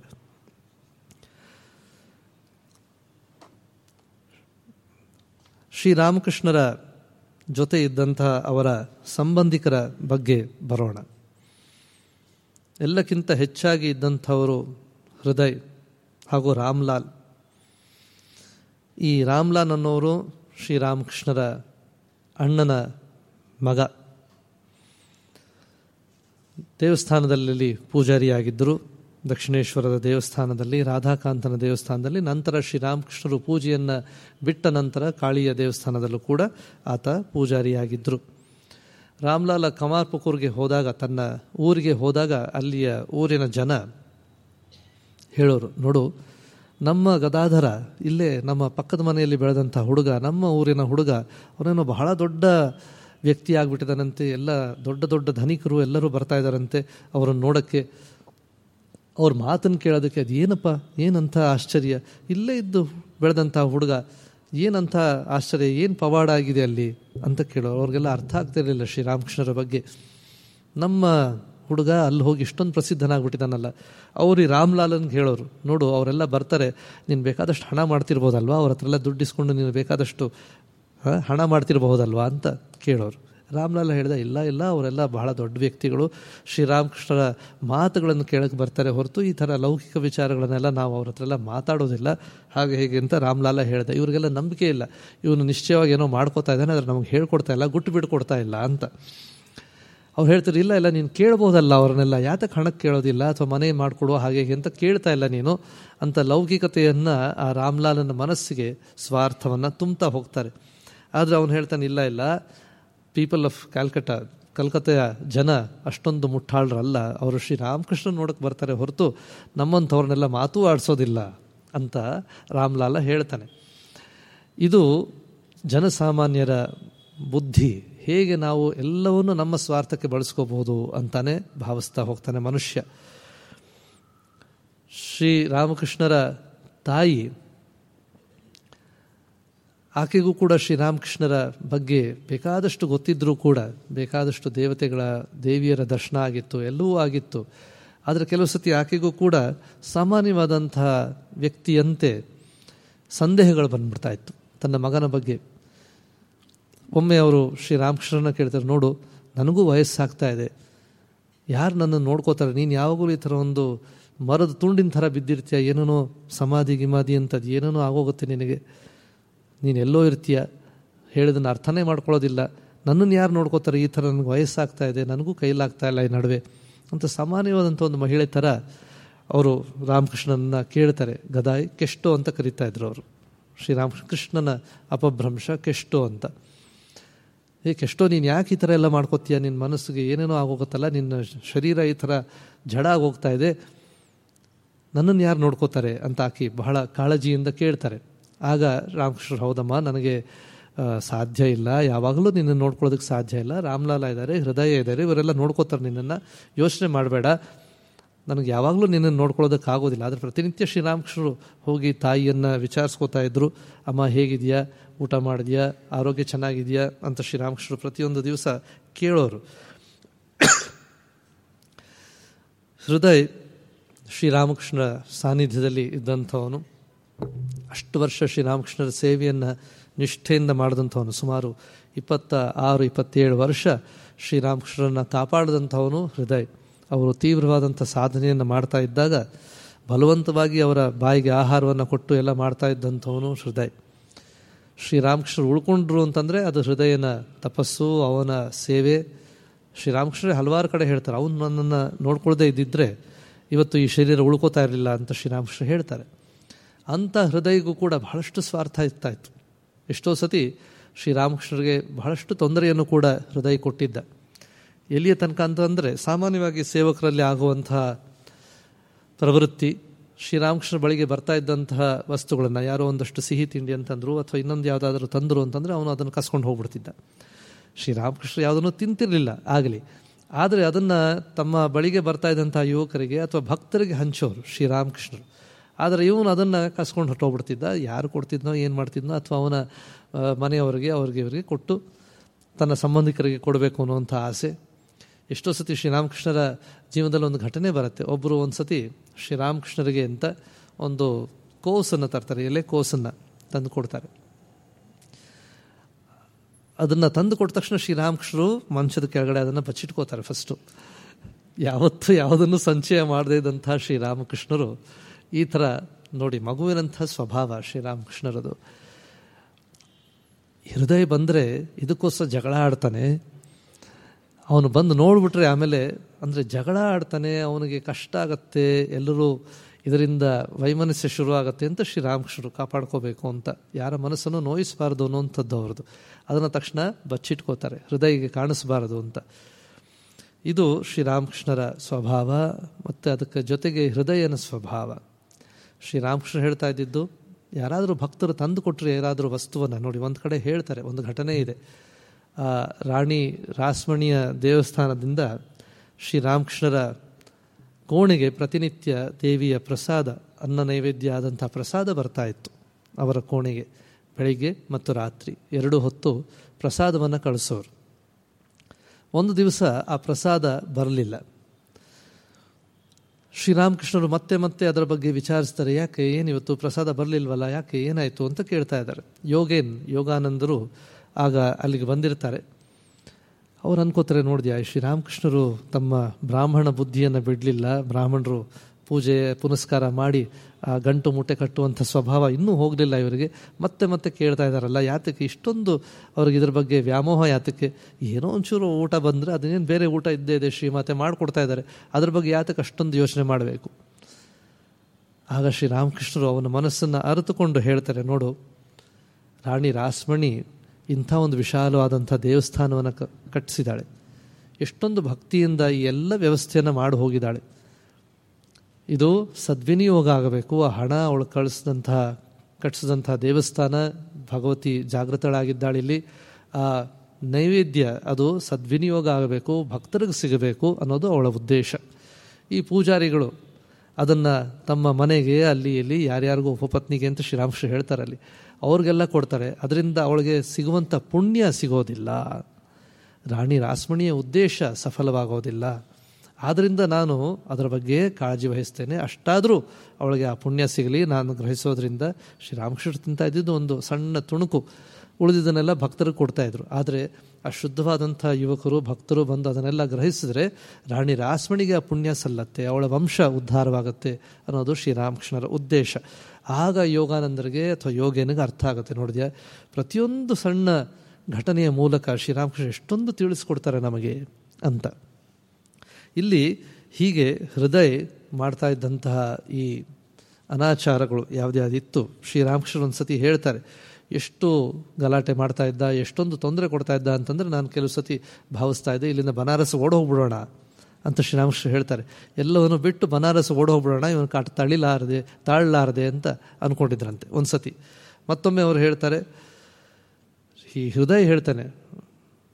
ಶ್ರೀರಾಮಕೃಷ್ಣರ ಜೊತೆ ಇದ್ದಂತಹ ಅವರ ಸಂಬಂಧಿಕರ ಬಗ್ಗೆ ಬರೋಣ. ಎಲ್ಲಕ್ಕಿಂತ ಹೆಚ್ಚಾಗಿ ಇದ್ದಂಥವರು ಹೃದಯ್ ಹಾಗೂ ರಾಮ್ಲಾಲ್. ಈ ರಾಮ್ಲಾಲ್ ಅನ್ನೋರು ಶ್ರೀರಾಮಕೃಷ್ಣರ ಅಣ್ಣನ ಮಗ. ದೇವಸ್ಥಾನದಲ್ಲಿ ಪೂಜಾರಿಯಾಗಿದ್ದರು. ದಕ್ಷಿಣೇಶ್ವರದ ದೇವಸ್ಥಾನದಲ್ಲಿ, ರಾಧಾಕಾಂತನ ದೇವಸ್ಥಾನದಲ್ಲಿ, ನಂತರ ಶ್ರೀರಾಮಕೃಷ್ಣರು ಪೂಜೆಯನ್ನು ಬಿಟ್ಟ ನಂತರ ಕಾಳಿಯ ದೇವಸ್ಥಾನದಲ್ಲೂ ಕೂಡ ಆತ ಪೂಜಾರಿಯಾಗಿದ್ದರು ರಾಮ್ಲಾಲ ಕಮಾರ್ಪುಕೂರ್ಗೆ ಹೋದಾಗ, ತನ್ನ ಊರಿಗೆ ಹೋದಾಗ ಅಲ್ಲಿಯ ಊರಿನ ಜನ ಹೇಳೋರು, ನೋಡು, ನಮ್ಮ ಗದಾಧರ ಇಲ್ಲೇ ನಮ್ಮ ಪಕ್ಕದ ಮನೆಯಲ್ಲಿ ಬೆಳೆದಂಥ ಹುಡುಗ, ನಮ್ಮ ಊರಿನ ಹುಡುಗ, ಅವನೇನೋ ಬಹಳ ದೊಡ್ಡ ವ್ಯಕ್ತಿ ಆಗಿಬಿಟ್ಟಿದ್ದಾನಂತೆ ಎಲ್ಲ ದೊಡ್ಡ ದೊಡ್ಡ ಧನಿಕರು ಎಲ್ಲರೂ ಬರ್ತಾ ಇದ್ದಾರಂತೆ, ಅವರನ್ನು ನೋಡೋಕ್ಕೆ ಅವ್ರ ಮಾತನ್ನು ಕೇಳೋದಕ್ಕೆ ಅದು ಏನಪ್ಪ ಏನಂಥ ಆಶ್ಚರ್ಯ? ಇಲ್ಲೇ ಇದ್ದು ಬೆಳೆದಂಥ ಹುಡುಗ, ಏನಂಥ ಆಶ್ಚರ್ಯ? ಏನು ಪವಾಡ ಆಗಿದೆ ಅಲ್ಲಿ? ಅಂತ ಕೇಳೋ, ಅವ್ರಿಗೆಲ್ಲ ಅರ್ಥ ಆಗ್ತಿರಲಿಲ್ಲ ಶ್ರೀರಾಮಕೃಷ್ಣರ ಬಗ್ಗೆ. ನಮ್ಮ ಹುಡುಗ ಅಲ್ಲಿ ಹೋಗಿ ಇಷ್ಟೊಂದು ಪ್ರಸಿದ್ಧನಾಗ್ಬಿಟ್ಟಿದ್ದಾನಲ್ಲ ಅವ್ರು ಈ ರಾಮ್ಲಾಲನ್ಗೆ ಹೇಳೋರು. ನೋಡು, ಅವರೆಲ್ಲ ಬರ್ತಾರೆ, ನೀನು ಬೇಕಾದಷ್ಟು ಹಣ ಮಾಡ್ತಿರ್ಬೋದಲ್ವಾ? ಅವ್ರ ಹತ್ರ ಎಲ್ಲ ದುಡ್ಡು ಇಸ್ಕೊಂಡು ನೀನು ಬೇಕಾದಷ್ಟು ಹಣ ಮಾಡ್ತಿರ್ಬೋದಲ್ವಾ ಅಂತ ಕೇಳೋರು. ರಾಮ್ಲಾಲ್ ಹೇಳಿದ, ಇಲ್ಲ ಇಲ್ಲ, ಅವರೆಲ್ಲ ಬಹಳ ದೊಡ್ಡ ವ್ಯಕ್ತಿಗಳು. ಶ್ರೀರಾಮಕೃಷ್ಣರ ಮಾತುಗಳನ್ನು ಕೇಳಕ್ಕೆ ಬರ್ತಾರೆ ಹೊರತು ಈ ಥರ ಲೌಕಿಕ ವಿಚಾರಗಳನ್ನೆಲ್ಲ ನಾವು ಅವ್ರ ಹತ್ರ ಎಲ್ಲ ಮಾತಾಡೋದಿಲ್ಲ. ಹಾಗೆ ಹೇಗೆ ಅಂತ ರಾಮ್ಲಾಲ ಹೇಳಿದೆ. ಇವರಿಗೆಲ್ಲ ನಂಬಿಕೆ ಇಲ್ಲ. ಇವನು ನಿಶ್ಚಯವಾಗಿ ಏನೋ ಮಾಡ್ಕೋತಾ ಇದ್ದಾನೆ, ಆದರೆ ನಮಗೆ ಹೇಳ್ಕೊಡ್ತಾ ಇಲ್ಲ, ಗುಟ್ಟು ಬಿಟ್ಕೊಡ್ತಾ ಇಲ್ಲ ಅಂತ. ಅವ್ರು ಹೇಳ್ತಾರೆ, ಇಲ್ಲ ಇಲ್ಲ, ನೀನು ಕೇಳ್ಬೋದಲ್ಲ ಅವ್ರನ್ನೆಲ್ಲ. ಯಾತಕ್ಕೆ ಹಣಕ್ಕೆ ಕೇಳೋದಿಲ್ಲ? ಅಥವಾ ಮನೆ ಮಾಡಿಕೊಡುವ ಹಾಗೆ ಅಂತ ಕೇಳ್ತಾ ಇಲ್ಲ ನೀನು? ಅಂತ ಲೌಕಿಕತೆಯನ್ನು ಆ ರಾಮ್ಲಾಲನ ಮನಸ್ಸಿಗೆ ಸ್ವಾರ್ಥವನ್ನು ತುಂಬ್ತಾ ಹೋಗ್ತಾರೆ. ಆದರೆ ಅವನು ಹೇಳ್ತಾನೆ, ಇಲ್ಲ ಇಲ್ಲ ಪೀಪಲ್ ಆಫ್ ಕ್ಯಾಲ್ಕಟಾ ಕಲ್ಕತ್ತೆಯ ಜನ ಅಷ್ಟೊಂದು ಮುಟ್ಟಾಳರಲ್ಲ. ಅವರು ಶ್ರೀ ರಾಮಕೃಷ್ಣ ನೋಡಕ್ಕೆ ಬರ್ತಾರೆ ಹೊರತು ನಮ್ಮಂಥವ್ರನ್ನೆಲ್ಲ ಮಾತೂ ಆಡಿಸೋದಿಲ್ಲ ಅಂತ ರಾಮ್ಲಾಲ ಹೇಳ್ತಾನೆ. ಇದು ಜನಸಾಮಾನ್ಯರ ಬುದ್ಧಿ. ಹೇಗೆ ನಾವು ಎಲ್ಲವನ್ನೂ ನಮ್ಮ ಸ್ವಾರ್ಥಕ್ಕೆ ಬಳಸ್ಕೋಬಹುದು ಅಂತಾನೆ ಭಾವಿಸ್ತಾ ಹೋಗ್ತಾನೆ ಮನುಷ್ಯ. ಶ್ರೀ ರಾಮಕೃಷ್ಣರ ತಾಯಿ ಆಕೆಗೂ ಕೂಡ ಶ್ರೀರಾಮಕೃಷ್ಣರ ಬಗ್ಗೆ ಬೇಕಾದಷ್ಟು ಗೊತ್ತಿದ್ದರೂ ಕೂಡ, ಬೇಕಾದಷ್ಟು ದೇವತೆಗಳ, ದೇವಿಯರ ದರ್ಶನ ಆಗಿತ್ತು, ಎಲ್ಲವೂ ಆಗಿತ್ತು. ಆದರೆ ಕೆಲವು ಸತಿ ಆಕೆಗೂ ಕೂಡ ಸಾಮಾನ್ಯವಾದಂತಹ ವ್ಯಕ್ತಿಯಂತೆ ಸಂದೇಹಗಳು ಬಂದ್ಬಿಡ್ತಾ ಇತ್ತು ತನ್ನ ಮಗನ ಬಗ್ಗೆ. ಒಮ್ಮೆ ಅವರು ಶ್ರೀರಾಮಕೃಷ್ಣನ ಕೇಳ್ತಾರೆ, ನೋಡು, ನನಗೂ ವಯಸ್ಸಾಗ್ತಾ ಇದೆ. ಯಾರು ನನ್ನನ್ನು ನೋಡ್ಕೋತಾರೆ? ನೀನು ಯಾವಾಗಲೂ ಈ ಥರ ಒಂದು ಮರದ ತುಂಡಿನ ಥರ ಬಿದ್ದಿರ್ತೀಯ? ಏನೇನೋ ಸಮಾಧಿ ಗಿಮಾದಿ ಅಂತದ್ದು ಏನೇನೋ ಆಗೋಗುತ್ತೆ ನಿನಗೆ? ನೀನು ಎಲ್ಲೋ ಇರ್ತೀಯ, ಹೇಳಿದನ್ನು ಅರ್ಥನೇ ಮಾಡ್ಕೊಳ್ಳೋದಿಲ್ಲ. ನನ್ನನ್ನು ಯಾರು ನೋಡ್ಕೋತಾರೆ? ಈ ಥರ ನನಗೆ ವಯಸ್ಸಾಗ್ತಾ ಇದೆ, ನನಗೂ ಕೈಲಾಗ್ತಾ ಇಲ್ಲ ಈ ನಡುವೆ ಅಂತ ಸಾಮಾನ್ಯವಾದಂಥ ಒಂದು ಮಹಿಳೆ ಥರ ಅವರು ರಾಮಕೃಷ್ಣನ ಕೇಳ್ತಾರೆ. ಗದಾಯಿ ಕೆಷ್ಟೋ ಅಂತ ಕರಿತಾ ಇದ್ರು ಅವರು. ಶ್ರೀರಾಮಕೃಷ್ಣನ ಅಪಭ್ರಂಶ ಕೆಷ್ಟೋ ಅಂತ. ಏ ಕೆಷ್ಟೋ, ನೀನು ಯಾಕೆ ಈ ಥರ ಎಲ್ಲ ಮಾಡ್ಕೋತೀಯ? ನಿನ್ನ ಮನಸ್ಸಿಗೆ ಏನೇನೋ ಆಗೋಗುತ್ತಲ್ಲ? ನಿನ್ನ ಶರೀರ ಈ ಥರ ಜಡ ಆಗೋಗ್ತಾ ಇದೆ. ನನ್ನನ್ನು ಯಾರು ನೋಡ್ಕೋತಾರೆ? ಅಂತ ಆಕಿ ಬಹಳ ಕಾಳಜಿಯಿಂದ ಕೇಳ್ತಾರೆ. ಆಗ ರಾಮಕೃಷ್ಣ ಹೌದಮ್ಮ ನನಗೆ ಸಾಧ್ಯ ಇಲ್ಲ. ಯಾವಾಗಲೂ ನಿನ್ನ ನೋಡ್ಕೊಳ್ಳೋದಕ್ಕೆ ಸಾಧ್ಯ ಇಲ್ಲ. ರಾಮ್ಲಾಲ ಇದ್ದಾರೆ, ಹೃದಯ ಇದ್ದಾರೆ, ಇವರೆಲ್ಲ ನೋಡ್ಕೋತಾರೆ ನಿನ್ನನ್ನು. ಯೋಚನೆ ಮಾಡಬೇಡ. ನನಗೆ ಯಾವಾಗಲೂ ನಿನ್ನನ್ನು ನೋಡ್ಕೊಳ್ಳೋದಕ್ಕೆ ಆಗೋದಿಲ್ಲ ಆದರೆ ಪ್ರತಿನಿತ್ಯ ಶ್ರೀರಾಮಕೃಷ್ಣರು ಹೋಗಿ ತಾಯಿಯನ್ನು ವಿಚಾರಿಸ್ಕೋತಾ ಇದ್ದರು ಅಮ್ಮ, ಹೇಗಿದೆಯಾ? ಊಟ ಮಾಡಿದ್ಯಾ? ಆರೋಗ್ಯ ಚೆನ್ನಾಗಿದೆಯಾ? ಅಂತ ಶ್ರೀರಾಮಕೃಷ್ಣರು ಪ್ರತಿಯೊಂದು ದಿವಸ ಕೇಳೋರು. ಹೃದಯ್ ಶ್ರೀರಾಮಕೃಷ್ಣ ಸಾನ್ನಿಧ್ಯದಲ್ಲಿ ಇದ್ದಂಥವನು. ಅಷ್ಟು ವರ್ಷ ಶ್ರೀರಾಮಕೃಷ್ಣರ ಸೇವೆಯನ್ನು, ನಿಷ್ಠೆಯಿಂದ ಮಾಡಿದಂಥವನು, ಸುಮಾರು ಇಪ್ಪತ್ತ ಆರು, ಇಪ್ಪತ್ತೇಳು ವರ್ಷ ಶ್ರೀರಾಮಕೃಷ್ಣರನ್ನು ಕಾಪಾಡಿದಂಥವನು ಹೃದಯ್. ಅವರು ತೀವ್ರವಾದಂಥ ಸಾಧನೆಯನ್ನು ಮಾಡ್ತಾ ಇದ್ದಾಗ, ಬಲವಂತವಾಗಿ ಅವರ ಬಾಯಿಗೆ ಆಹಾರವನ್ನು ಕೊಟ್ಟು ಎಲ್ಲ ಮಾಡ್ತಾ ಇದ್ದಂಥವನು ಹೃದಯ್. ಶ್ರೀರಾಮಕೃಷ್ಣರು ಉಳ್ಕೊಂಡ್ರು ಅಂತಂದರೆ ಅದು ಹೃದಯನ ತಪಸ್ಸು, ಅವನ ಸೇವೆ. ಶ್ರೀರಾಮಕೃಷ್ಣರೇ ಹಲವಾರು ಕಡೆ ಹೇಳ್ತಾರೆ, ಅವನು ನನ್ನನ್ನು ನೋಡ್ಕೊಳ್ಳದೆ ಇದ್ದಿದ್ದರೆ ಇವತ್ತು ಈ ಶರೀರ ಉಳ್ಕೋತಾ ಇರಲಿಲ್ಲ ಅಂತ ಶ್ರೀರಾಮಕೃಷ್ಣ ಹೇಳ್ತಾರೆ. ಅಂಥ ಹೃದಯಗೂ ಕೂಡ ಬಹಳಷ್ಟು ಸ್ವಾರ್ಥ ಇರ್ತಾ ಇತ್ತು. ಎಷ್ಟೋ ಸತಿ ಶ್ರೀರಾಮಕೃಷ್ಣರಿಗೆ ಬಹಳಷ್ಟು ತೊಂದರೆಯನ್ನು ಕೂಡ ಹೃದಯ ಕೊಟ್ಟಿದ್ದ. ಎಲ್ಲಿಯ ತನಕ ಅಂತಂದರೆ ಸಾಮಾನ್ಯವಾಗಿ ಸೇವಕರಲ್ಲಿ ಆಗುವಂತಹ ಪ್ರವೃತ್ತಿ, ಶ್ರೀರಾಮಕೃಷ್ಣ ಬಳಿಗೆ ಬರ್ತಾ ಇದ್ದಂತಹ ವಸ್ತುಗಳನ್ನು, ಯಾರೋ ಒಂದಷ್ಟು ಸಿಹಿ ತಿಂಡಿ ಅಂತಂದರು ಅಥವಾ ಇನ್ನೊಂದು ಯಾವುದಾದ್ರೂ ತಂದರು ಅಂತಂದರೆ ಅವನು ಅದನ್ನು ಕಸ್ಕೊಂಡು ಹೋಗ್ಬಿಡ್ತಿದ್ದ. ಶ್ರೀರಾಮಕೃಷ್ಣ ಯಾವುದನ್ನು ತಿಂತಿರಲಿಲ್ಲ ಆಗಲಿ. ಆದರೆ ಅದನ್ನು ತಮ್ಮ ಬಳಿಗೆ ಬರ್ತಾ ಇದ್ದಂಥ ಯುವಕರಿಗೆ ಅಥವಾ ಭಕ್ತರಿಗೆ ಹಂಚೋರು ಶ್ರೀರಾಮಕೃಷ್ಣರು. ಆದರೆ ಇವನು ಅದನ್ನು ಕಸ್ಕೊಂಡು ಹೊಟ್ಟೋಗ್ಬಿಡ್ತಿದ್ದ ಯಾರು ಕೊಡ್ತಿದ್ನೋ, ಏನು ಮಾಡ್ತಿದ್ನೋ ಅಥವಾ ಅವನ ಮನೆಯವರಿಗೆ, ಅವ್ರಿಗೆ, ಇವರಿಗೆ ಕೊಟ್ಟು ತನ್ನ ಸಂಬಂಧಿಕರಿಗೆ ಕೊಡಬೇಕು ಅನ್ನುವಂಥ ಆಸೆ. ಎಷ್ಟೋ ಸತಿ ಶ್ರೀರಾಮಕೃಷ್ಣರ ಜೀವನದಲ್ಲಿ ಒಂದು ಘಟನೆ ಬರುತ್ತೆ. ಒಬ್ಬರು ಒಂದು ಸತಿ ಶ್ರೀರಾಮಕೃಷ್ಣರಿಗೆ ಅಂತ ಒಂದು ಕೋಸನ್ನು ತರ್ತಾರೆ. ಎಲೆ ಕೋಸನ್ನು ತಂದು ಕೊಡ್ತಾರೆ. ಅದನ್ನು ತಂದು ಕೊಟ್ಟ ತಕ್ಷಣ ಶ್ರೀರಾಮಕೃಷ್ಣರು ಮಂಚದ ಕೆಳಗಡೆ ಅದನ್ನು ಬಚ್ಚಿಟ್ಕೋತಾರೆ ಫಸ್ಟು ಯಾವತ್ತೂ ಯಾವುದನ್ನು ಸಂಚಯ ಮಾಡದೇ ಇದ್ದಂಥ ಶ್ರೀರಾಮಕೃಷ್ಣರು ಈ ಥರ ನೋಡಿ, ಮಗುವಿನಂಥ ಸ್ವಭಾವ ಶ್ರೀರಾಮಕೃಷ್ಣರದು. ಹೃದಯ ಬಂದರೆ ಇದಕ್ಕೋಸ್ಕರ ಜಗಳ ಆಡ್ತಾನೆ. ಅವನು ಬಂದು ನೋಡಿಬಿಟ್ರೆ ಆಮೇಲೆ, ಅಂದರೆ ಜಗಳ ಆಡ್ತಾನೆ, ಅವನಿಗೆ ಕಷ್ಟ ಆಗತ್ತೆ, ಎಲ್ಲರೂ ಇದರಿಂದ ವೈಮನಸ್ಯ ಶುರು ಆಗುತ್ತೆ ಅಂತ ಶ್ರೀರಾಮಕೃಷ್ಣರು ಕಾಪಾಡ್ಕೋಬೇಕು ಅಂತ. ಯಾರ ಮನಸ್ಸನ್ನು ನೋಯಿಸಬಾರ್ದು ಅನ್ನೋಂಥದ್ದು ಅವ್ರದ್ದು. ಅದನ್ನು ತಕ್ಷಣ ಬಚ್ಚಿಟ್ಕೋತಾರೆ, ಹೃದಯಿಗೆ ಕಾಣಿಸಬಾರದು ಅಂತ. ಇದು ಶ್ರೀರಾಮಕೃಷ್ಣರ ಸ್ವಭಾವ, ಮತ್ತು ಅದಕ್ಕೆ ಜೊತೆಗೆ ಹೃದಯನ ಸ್ವಭಾವ. ಶ್ರೀರಾಮಕೃಷ್ಣ ಹೇಳ್ತಾ ಇದ್ದಿದ್ದು, ಯಾರಾದರೂ ಭಕ್ತರು ತಂದು ಕೊಟ್ಟರೆ ಯಾರಾದರೂ ವಸ್ತುವನ್ನು ನೋಡಿ, ಒಂದು ಕಡೆ ಹೇಳ್ತಾರೆ, ಒಂದು ಘಟನೆ ಇದೆ. ರಾಣಿ ರಾಸ್ಮಣಿಯ ದೇವಸ್ಥಾನದಿಂದ ಶ್ರೀರಾಮಕೃಷ್ಣರ ಕೋಣೆಗೆ ಪ್ರತಿನಿತ್ಯ ದೇವಿಯ ಪ್ರಸಾದ, ಅನ್ನ ನೈವೇದ್ಯ ಆದಂಥ ಪ್ರಸಾದ ಬರ್ತಾ ಇತ್ತು ಅವರ ಕೋಣೆಗೆ ಬೆಳಿಗ್ಗೆ ಮತ್ತು ರಾತ್ರಿ. ಎರಡು ಹೊತ್ತು ಪ್ರಸಾದವನ್ನು ಕಳಿಸೋರು. ಒಂದು ದಿವಸ ಆ ಪ್ರಸಾದ ಬರಲಿಲ್ಲ. ಶ್ರೀರಾಮಕೃಷ್ಣರು ಮತ್ತೆ ಮತ್ತೆ ಅದರ ಬಗ್ಗೆ ವಿಚಾರಿಸ್ತಾರೆ. ಯಾಕೆ ಏನು ಇವತ್ತು ಪ್ರಸಾದ ಬರಲಿಲ್ವಲ್ಲ, ಯಾಕೆ ಏನಾಯಿತು ಅಂತ ಕೇಳ್ತಾ ಇದ್ದಾರೆ. ಯೋಗೇನ್, ಯೋಗಾನಂದರು ಆಗ ಅಲ್ಲಿಗೆ ಬಂದಿರ್ತಾರೆ. ಅವ್ರು ಅನ್ಕೋತಾರೆ, ನೋಡಿದ್ಯಾ ಶ್ರೀರಾಮಕೃಷ್ಣರು ತಮ್ಮ ಬ್ರಾಹ್ಮಣ ಬುದ್ಧಿಯನ್ನು ಬಿಡಲಿಲ್ಲ. ಬ್ರಾಹ್ಮಣರು ಪೂಜೆ ಪುನಸ್ಕಾರ ಮಾಡಿ, ಆ ಗಂಟು ಮೂಟೆ ಕಟ್ಟುವಂಥ ಸ್ವಭಾವ ಇನ್ನೂ ಹೋಗಲಿಲ್ಲ ಇವರಿಗೆ. ಮತ್ತೆ ಮತ್ತೆ ಕೇಳ್ತಾ ಇದ್ದಾರಲ್ಲ, ಯಾತಕ್ಕೆ ಇಷ್ಟೊಂದು ಅವ್ರಿಗೆ ಇದ್ರ ಬಗ್ಗೆ ವ್ಯಾಮೋಹ, ಯಾತಕ್ಕೆ ಏನೋ ಒಂಚೂರು ಊಟ ಬಂದರೆ ಅದನ್ನೇನು ಬೇರೆ ಊಟ ಇದ್ದೇ ಇದೆ ಶ್ರೀಮಾತೆ ಮಾಡಿಕೊಡ್ತಾ ಇದ್ದಾರೆ. ಅದ್ರ ಬಗ್ಗೆ ಯಾತಕ್ಕೆ ಅಷ್ಟೊಂದು ಯೋಚನೆ ಮಾಡಬೇಕು? ಆಗ ಶ್ರೀರಾಮಕೃಷ್ಣರು ಅವನ ಮನಸ್ಸನ್ನು ಅರಿತುಕೊಂಡು ಹೇಳ್ತಾರೆ, ನೋಡು, ರಾಣಿ ರಾಸ್ಮಣಿ ಇಂಥ ಒಂದು ವಿಶಾಲವಾದಂಥ ದೇವಸ್ಥಾನವನ್ನು ಕಟ್ಟಿಸಿದ್ದಾಳೆ. ಎಷ್ಟೊಂದು ಭಕ್ತಿಯಿಂದ ಈ ಎಲ್ಲ ವ್ಯವಸ್ಥೆಯನ್ನು ಮಾಡಿ ಹೋಗಿದ್ದಾಳೆ. ಇದು ಸದ್ವಿನಿಯೋಗ ಆಗಬೇಕು ಆ ಹಣ ಅವಳು ಕಳಿಸಿದಂತಹ ಕಟ್ಟಿಸಿದಂಥ ದೇವಸ್ಥಾನ, ಭಗವತಿ ಜಾಗೃತಳಾಗಿದ್ದಾಳೆ ಇಲ್ಲಿ ಆ ನೈವೇದ್ಯ ಅದು ಸದ್ವಿನಿಯೋಗ ಆಗಬೇಕು, ಭಕ್ತರಿಗೆ ಸಿಗಬೇಕು ಅನ್ನೋದು ಅವಳ ಉದ್ದೇಶ. ಈ ಪೂಜಾರಿಗಳು ಅದನ್ನು ತಮ್ಮ ಮನೆಗೆ, ಅಲ್ಲಿ, ಇಲ್ಲಿ ಯಾರ್ಯಾರಿಗೂ ಉಪಪತ್ನಿಗೆ ಅಂತ ಶ್ರೀರಾಮಕೃಷ್ಣ ಹೇಳ್ತಾರೆ ಅಲ್ಲಿ ಅವ್ರಿಗೆಲ್ಲ ಕೊಡ್ತಾರೆ. ಅದರಿಂದ ಅವಳಿಗೆ ಸಿಗುವಂಥ ಪುಣ್ಯ ಸಿಗೋದಿಲ್ಲ. ರಾಣಿ ರಾಸ್ಮಣಿಯ ಉದ್ದೇಶ ಸಫಲವಾಗೋದಿಲ್ಲ. ಆದ್ದರಿಂದ ನಾನು ಅದರ ಬಗ್ಗೆ ಕಾಳಜಿ ವಹಿಸ್ತೇನೆ. ಅಷ್ಟಾದರೂ ಅವಳಿಗೆ ಆ ಪುಣ್ಯ ಸಿಗಲಿ. ನಾನು ಗ್ರಹಿಸೋದ್ರಿಂದ ಶ್ರೀರಾಮಕೃಷ್ಣ ತಿಂತ ಇದ್ದಿದ್ದು ಒಂದು ಸಣ್ಣ ತುಣುಕು ಉಳಿದಿದ್ದನ್ನೆಲ್ಲ ಭಕ್ತರು ಕೊಡ್ತಾಯಿದ್ರು ಆದರೆ ಆ ಶುದ್ಧವಾದಂಥ ಯುವಕರು, ಭಕ್ತರು ಬಂದು ಅದನ್ನೆಲ್ಲ ಗ್ರಹಿಸಿದ್ರೆ ರಾಣಿ ರಾಸ್ಮಣಿಗೆ ಆ ಪುಣ್ಯ ಸಲ್ಲತ್ತೆ, ಅವಳ ವಂಶ ಉದ್ಧಾರವಾಗುತ್ತೆ ಅನ್ನೋದು ಶ್ರೀರಾಮಕೃಷ್ಣರ ಉದ್ದೇಶ. ಆಗ ಯೋಗಾನಂದರಿಗೆ ಅಥವಾ ಯೋಗೇನಿಗೆ ಅರ್ಥ ಆಗುತ್ತೆ. ನೋಡಿದ್ಯಾ? ಪ್ರತಿಯೊಂದು ಸಣ್ಣ ಘಟನೆಯ ಮೂಲಕ ಶ್ರೀರಾಮಕೃಷ್ಣ ಎಷ್ಟೊಂದು ತಿಳಿಸ್ಕೊಡ್ತಾರೆ ನಮಗೆ ಅಂತ. ಇಲ್ಲಿ ಹೀಗೆ ಹೃದಯ ಮಾಡ್ತಾ ಇದ್ದಂತಹ ಈ ಅನಾಚಾರಗಳು ಯಾವುದ್ಯಾವುದಿತ್ತು ಶ್ರೀರಾಮಕೃಷ್ಣ ಒಂದು ಸತಿ ಹೇಳ್ತಾರೆ, ಎಷ್ಟು ಗಲಾಟೆ ಮಾಡ್ತಾ ಇದ್ದ, ಎಷ್ಟೊಂದು ತೊಂದರೆ ಕೊಡ್ತಾ ಇದ್ದ ಅಂತಂದರೆ ನಾನು ಕೆಲವು ಸತಿ ಭಾವಿಸ್ತಾ ಇದ್ದೆ, ಇಲ್ಲಿಂದ ಬನಾರಸ್ ಓಡೋಗ್ಬಿಡೋಣ ಅಂತ ಶ್ರೀರಾಮಕೃಷ್ಣ ಹೇಳ್ತಾರೆ. ಎಲ್ಲವನ್ನು ಬಿಟ್ಟು ಬನಾರಸ್ ಓಡೋಗ್ಬಿಡೋಣ ಇವನು ಕಾಟ ತಳಿಲಾರದೆ ತಾಳಲಾರದೆ ಅಂತ ಅಂದ್ಕೊಂಡಿದ್ರಂತೆ ಒಂದು ಸತಿ ಮತ್ತೊಮ್ಮೆ ಅವರು ಹೇಳ್ತಾರೆ, ಈ ಹೃದಯ ಹೇಳ್ತಾನೆ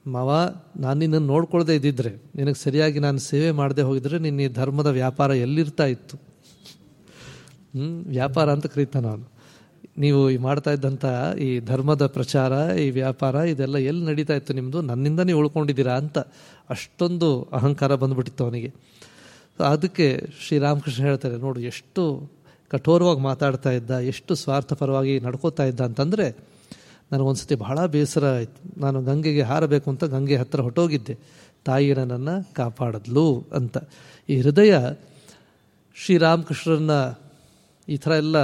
ಮಾವ, ನಾನು ನಿನ್ನನ್ನು ನೋಡ್ಕೊಳ್ದೇ ಇದ್ದಿದ್ರೆ, ನಿನಗೆ ಸರಿಯಾಗಿ ನಾನು ಸೇವೆ ಮಾಡದೆ ಹೋಗಿದ್ರೆ ನಿನ್ನ ಈ ಧರ್ಮದ ವ್ಯಾಪಾರ ಎಲ್ಲಿರ್ತಾ ಇತ್ತು? ವ್ಯಾಪಾರ ಅಂತ ಕರೀತಾನೆ ಅವನು ನೀವು ಈ ಮಾಡ್ತಾ ಇದ್ದಂಥ ಈ ಧರ್ಮದ ಪ್ರಚಾರ, ಈ ವ್ಯಾಪಾರ, ಇದೆಲ್ಲ ಎಲ್ಲಿ ನಡೀತಾ ಇತ್ತು ನಿಮ್ಮದು ನನ್ನಿಂದ ನೀವು ಉಳ್ಕೊಂಡಿದ್ದೀರಾ ಅಂತ ಅಷ್ಟೊಂದು ಅಹಂಕಾರ ಬಂದ್ಬಿಟ್ಟಿತ್ತು ಅವನಿಗೆ. ಅದಕ್ಕೆ ಶ್ರೀರಾಮಕೃಷ್ಣ ಹೇಳ್ತಾರೆ, ನೋಡು, ಎಷ್ಟು ಕಠೋರವಾಗಿ ಮಾತಾಡ್ತಾ ಇದ್ದ, ಎಷ್ಟು ಸ್ವಾರ್ಥಪರವಾಗಿ ನಡ್ಕೋತಾ ಇದ್ದ ಅಂತಂದರೆ ನನಗೊಂದ್ಸತಿ ಬಹಳ ಬೇಸರ ಆಯಿತು. ನಾನು ಗಂಗೆಗೆ ಹಾರಬೇಕು ಅಂತ ಗಂಗೆ ಹತ್ತಿರ ಹೊಟ್ಟೋಗಿದ್ದೆ ತಾಯಿ ನನ್ನನ್ನು ಕಾಪಾಡಿದ್ಲು ಅಂತ. ಈ ಹೃದಯ ಶ್ರೀರಾಮಕೃಷ್ಣರನ್ನ ಈ ಥರ ಎಲ್ಲ